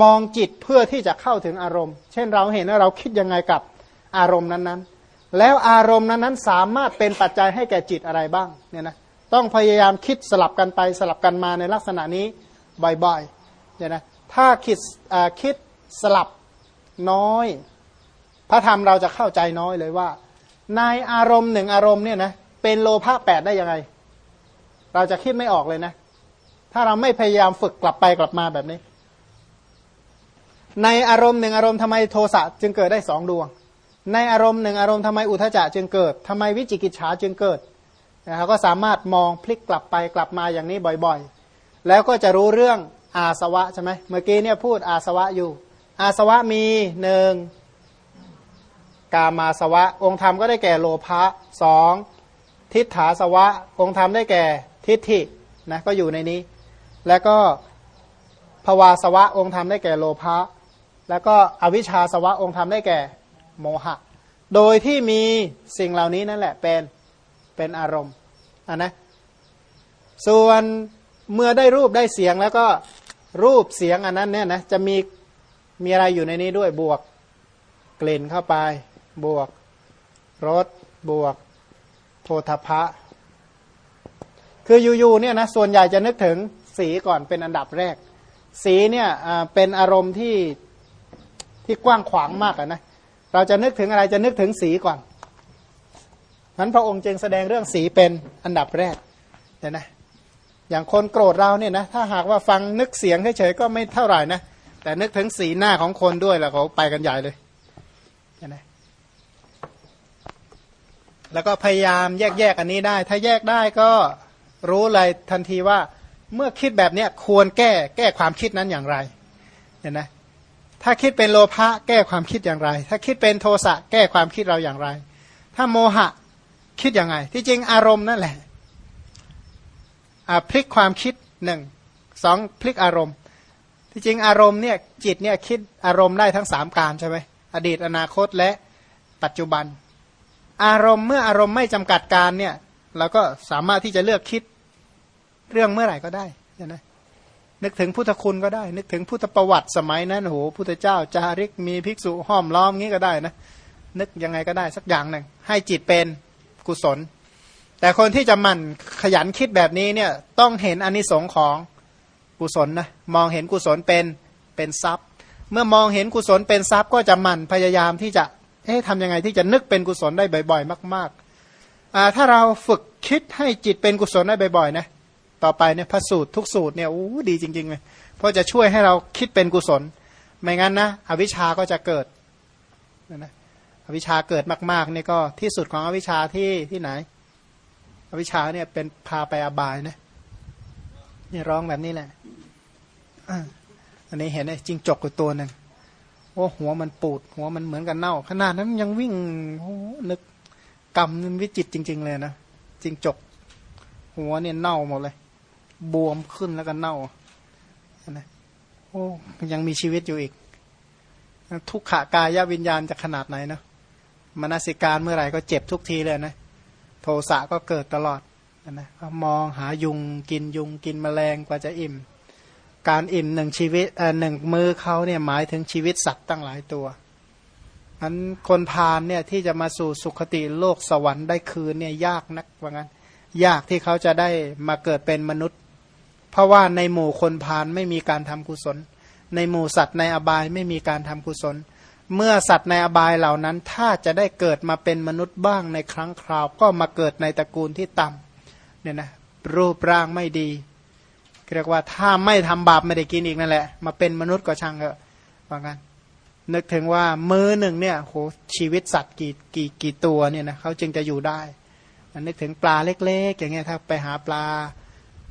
มองจิตเพื่อที่จะเข้าถึงอารมณ์ เช่นเราเห็นว่าเราคิดยังไงกับอารมณ์นั้นๆ แล้วอารมณ์นั้นๆ สามารถเป็นปัจจัยให้แก่จิตอะไรบ้างเนี่ยนะต้องพยายามคิดสลับกันไปสลับกันมาในลักษณะนี้บ่อยๆเนี่ยนะ ถ้าคิดคิดสลับน้อย พระธรรมเราจะเข้าใจน้อยเลยว่า ในอารมณ์หนึ่งอารมณ์เนี่ยนะเป็นโลภะแปดได้ยังไง เราจะคิดไม่ออกเลยนะ ถ้าเราไม่พยายามฝึกกลับไปกลับมาแบบนี้ ในอารมณ์หนึ่งอารมณ์ทำไมโทสะจึงเกิดได้สองดวง ในอารมณ์หนึ่งอารมณ์ทำไมอุทจจะจึงเกิดทำไมวิจิกิจฉาจึงเกิดเขาก็สามารถมองพลิกกลับไปกลับมาอย่างนี้บ่อยๆ แล้วก็จะรู้เรื่อง อาสวะใช่ไหมเมื่อกี้เนี่ยพูดอาสวะอยู่ อาสวะมีหนึ่งกามาสวะ องค์ธรรมก็ได้แก่โลภะสองทิฏฐาสวะ องค์ธรรมได้แก่ทิฏฐินะก็อยู่ในนี้ แล้วก็ภวาสวะ องค์ธรรมได้แก่โลภะแล้วก็อวิชชาสวะ องค์ธรรมได้แก่โมหะ โดยที่มีสิ่งเหล่านี้นั่นแหละเป็นเป็นอารมณ์อะนะส่วนเมื่อได้รูปได้เสียงแล้วก็ รูปเสียงอันนั้นเนี่ยนะจะมีมีอะไรอยู่ในนี้ด้วยบวกกลิ่นเข้าไป บวกรสบวกโพธพะ คืออยู่ๆเนี่ยนะส่วนใหญ่จะนึกถึงสีก่อนเป็นอันดับแรก สีเนี่ยเป็นอารมณ์ที่ที่กว้างขวางมากนะเราจะนึกถึงอะไรจะนึกถึงสีก่อนนั้นพระองค์จึงแสดงเรื่องสีเป็นอันดับแรกเห็นไหม อย่างคนโกรธเราเนี่ยนะถ้าหากว่าฟังนึกเสียงเฉยๆก็ไม่เท่าไหร่นะแต่นึกถึงสีหน้าของคนด้วยแล้วเขาไปกันใหญ่เลยเห็นไหมแล้วก็พยายามแยกแยกอันนี้ได้ ถ้าแยกได้ก็รู้เลยทันทีว่าเมื่อคิดแบบนี้ควรแก้แก้ความคิดนั้นอย่างไรเห็นไหมถ้าคิดเป็นโลภะแก้ความคิดอย่างไร ถ้าคิดเป็นโทสะแก้ความคิดเราอย่างไร ถ้าโมหะคิดยังไง ที่จริงอารมณ์นั่นแหละ พลิกความคิดหนึ่งสองพลิกอารมณ์ ที่จริงอารมณ์เนี่ยจิตเนี่ยคิดอารมณ์ได้ทั้งสามการใช่ไหมอดีตอนาคตและปัจจุบัน อารมณ์เมื่ออารมณ์ไม่จำกัดการเนี่ยเราก็สามารถที่จะเลือกคิดเรื่องเมื่อไหร่ก็ได้นะนึกถึงพุทธคุณก็ได้ นึกถึงพุทธประวัติสมัยนั้นโหพุทธเจ้าจาริกมีภิกษุห้อมล้อมงี้ก็ได้นะนึกยังไงก็ได้สักอย่างหนึ่งให้จิตเป็นกุศล แต่คนที่จะมั่นขยันคิดแบบนี้เนี่ยต้องเห็นอนนิสงค์ของกุศลนะมองเห็นกุศลเป็นเป็นทรัพย์ เมื่อมองเห็นกุศลเป็นทรัพย์ ก็จะมั่นพยายามที่จะเอ๊ะทำยังไงที่จะนึกเป็นกุศลได้บ่อย ๆ มากๆถ้าเราฝึกคิดให้จิตเป็นกุศลได้บ่อยๆนะต่อไปเนี่ยพระสูตรทุกสูตรเนี่ยโอ้ดีจริง ๆ เลย เพราะจะช่วยให้เราคิดเป็นกุศล ไม่งั้นนะอวิชาก็จะเกิดนะอวิชาเกิดมากๆเนี่ยก็ที่สุดของอวิชาที่ที่ไหน อวิชชาเนี่ยเป็นพาไปอบายนะนี่ร้องแบบนี้แหละอันนี้เห็นไอ้จิงจกอยู่ตัวหนึ่งโอ้หัวมันปูด หัวมันเหมือนกันเน่า ขนาดนั้นยังวิ่งโอ้นึกกรรมมันวิจิตจริง ๆ เลยนะจิงจก หัวเนี่ยเน่าหมดเลย บวมขึ้นแล้วก็เน่านะโอ้ยังมีชีวิตอยู่อีก ทุกขากายวิญญาณจะขนาดไหนเนาะมนสิการเมื่อไหร่ก็เจ็บทุกทีเลยนะ โทสะก็เกิดตลอดนะมองหายุงกินยุงกินแมลงกว่าจะอิ่ม การอิ่มหนึ่งชีวิตหนึ่งมือเขาเนี่ยหมายถึงชีวิตสัตว์ตั้งหลายตัวอันคนพาลเนี่ยที่จะมาสู่สุขติโลกสวรรค์ได้คืนเนี่ยยากนักว่างั้น ยากที่เขาจะได้มาเกิดเป็นมนุษย์ เพราะว่าในหมู่คนพาลไม่มีการทำกุศล ในหมู่สัตว์ในอบายไม่มีการทำกุศล เมื่อสัตว์ในอบายเหล่านั้น ถ้าจะได้เกิดมาเป็นมนุษย์บ้างในครั้งคราว ก็มาเกิดในตระกูลที่ต่ำเนี่ยนะรูปร่างไม่ดีเรียกว่าถ้าไม่ทำบาปไม่ได้กินอีกนั่นแหละ มาเป็นมนุษย์ก็ช่างเถอะว่างั้นนึกถึงว่ามือหนึ่งเนี่ยโหชีวิตสัตว์กี่กี่กี่ตัวเนี่ยนะเขาจึงจะอยู่ได้นึกถึงปลาเล็ก ๆ อย่างเงี้ยถ้าไปหาปลา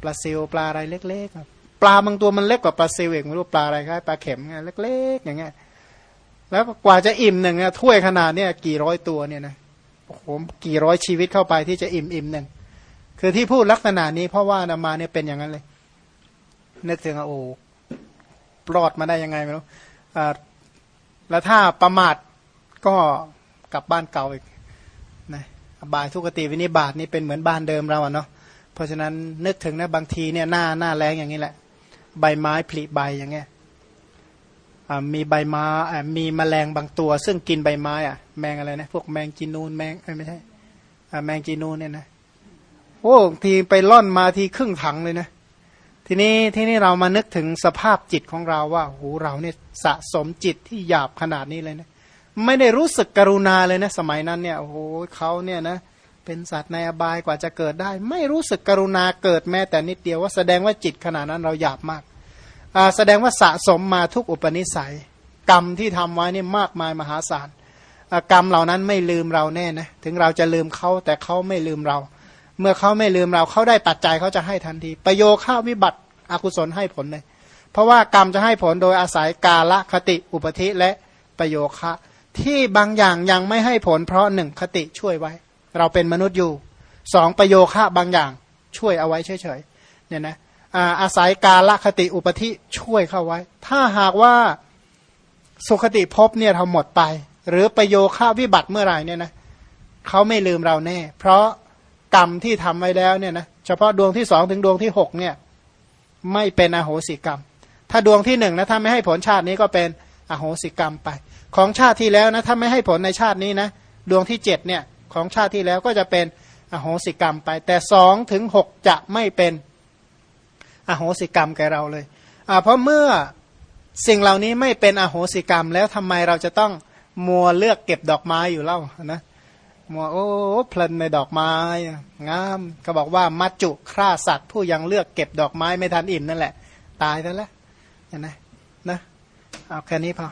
ปลาซิลปลาอะไรเล็ก ๆ ปลาบางตัวมันเล็กกว่าปลาซิลเองไม่รู้ปลาอะไรครับปลาเข็มไงเล็ก ๆ อย่างเงี้ย แล้วกว่าจะอิ่มหนึ่งเนี่ยถ้วยขนาดเนี่ยกี่ร้อยตัวเนี่ยนะโอ้โหกี่ร้อยชีวิตเข้าไปที่จะอิ่มอิ่มหนึ่งคือที่พูดลักษณะนี้เพราะว่านามาเนี่ยเป็นอย่างนั้นเลยนึกถึงโอ้ปลอดมาได้ยังไงไม่รู้แล้วถ้าประมาทก็กลับบ้านเก่าอีกนะบายทุกติวินิบาตนี่เป็นเหมือนบ้านเดิมเราอะเนาะเพราะฉะนั้นนึกถึงนะบางทีเนี่ยหน้าหน้าแรงอย่างนี้แหละ ใบไม้ผลิใบอย่างเงี้ย มีใบไม้มีแมลงบางตัว ซึ่งกินใบไม้อะแมงอะไรนะพวกแมงจีนูนแมงไม่ใช่แมงจีนูนเนี่ยนะโอ้ทีไปล่อนมาทีครึ่งถังเลยนะ ทีนี้ที่นี่เรามานึกถึงสภาพจิตของเราว่าโหเราเนี่ยสะสมจิตที่หยาบขนาดนี้เลยนะไม่ได้รู้สึกกรุณาเลยนะสมัยนั้นเนี่ยโอ้โหเขาเนี่ยนะเป็นสัตว์ในอบายกว่าจะเกิดได้ ไม่รู้สึกกรุณาเกิดแม้แต่นิดเดียวว่าแสดงว่าจิตขนาดนั้นเราหยาบมาก แสดงว่าสะสมมาทุกอุปนิสัย กรรมที่ทำไว้นี่มากมายมหาศาลกรรมเหล่านั้นไม่ลืมเราแน่นะถึงเราจะลืมเขาแต่เขาไม่ลืมเรา เมื่อเขาไม่ลืมเราเขาได้ปัจจัยเขาจะให้ทันที ประโยค่าวิบัติอกุศลให้ผลเลยเพราะว่ากรรมจะให้ผลโดยอาศัยกาละคติอุปธิและประโยคะที่บางอย่างยังไม่ให้ผลเพราะหนึ่งคติช่วยไว้ เราเป็นมนุษย์อยู่สองประโยคะบางอย่างช่วยเอาไว้เฉยๆเนี่ยนะ อาศัยกาละคติอุปธิช่วยเข้าไว้ ถ้าหากว่าสุขติภพเนี่ยเราหมดไป หรือประโยค่าวิบัติเมื่อไหร่เนี่ยนะเขาไม่ลืมเราแน่ เพราะกรรมที่ทำไว้แล้วเนี่ยนะเฉพาะดวงที่สองถึงดวงที่หกเนี่ยไม่เป็นอโหสิกรรม ถ้าดวงที่หนึ่งนะถ้าไม่ให้ผลชาตินี้ก็เป็นอโหสิกรรมไป ของชาติที่แล้วนะถ้าไม่ให้ผลในชาตินี้นะดวงที่เจ็ดเนี่ยของชาติที่แล้วก็จะเป็นอโหสิกรรมไป แต่สองถึงหกจะไม่เป็น อโหสิกรรมแกเราเลยเพราะเมื่อสิ่งเหล่านี้ไม่เป็นอโหสิกรรม แล้วทำไมเราจะต้องมัวเลือกเก็บดอกไม้อยู่เล่านะมัวโอ้เพลินในดอกไม้งามเขาบอกว่ามัจจุฆ่าสัตว์ ผู้ยังเลือกเก็บดอกไม้ไม่ทันอิ่มนั่นแหละ ตายแล้วแหละเห็นไหมนะเอาแค่นี้พอ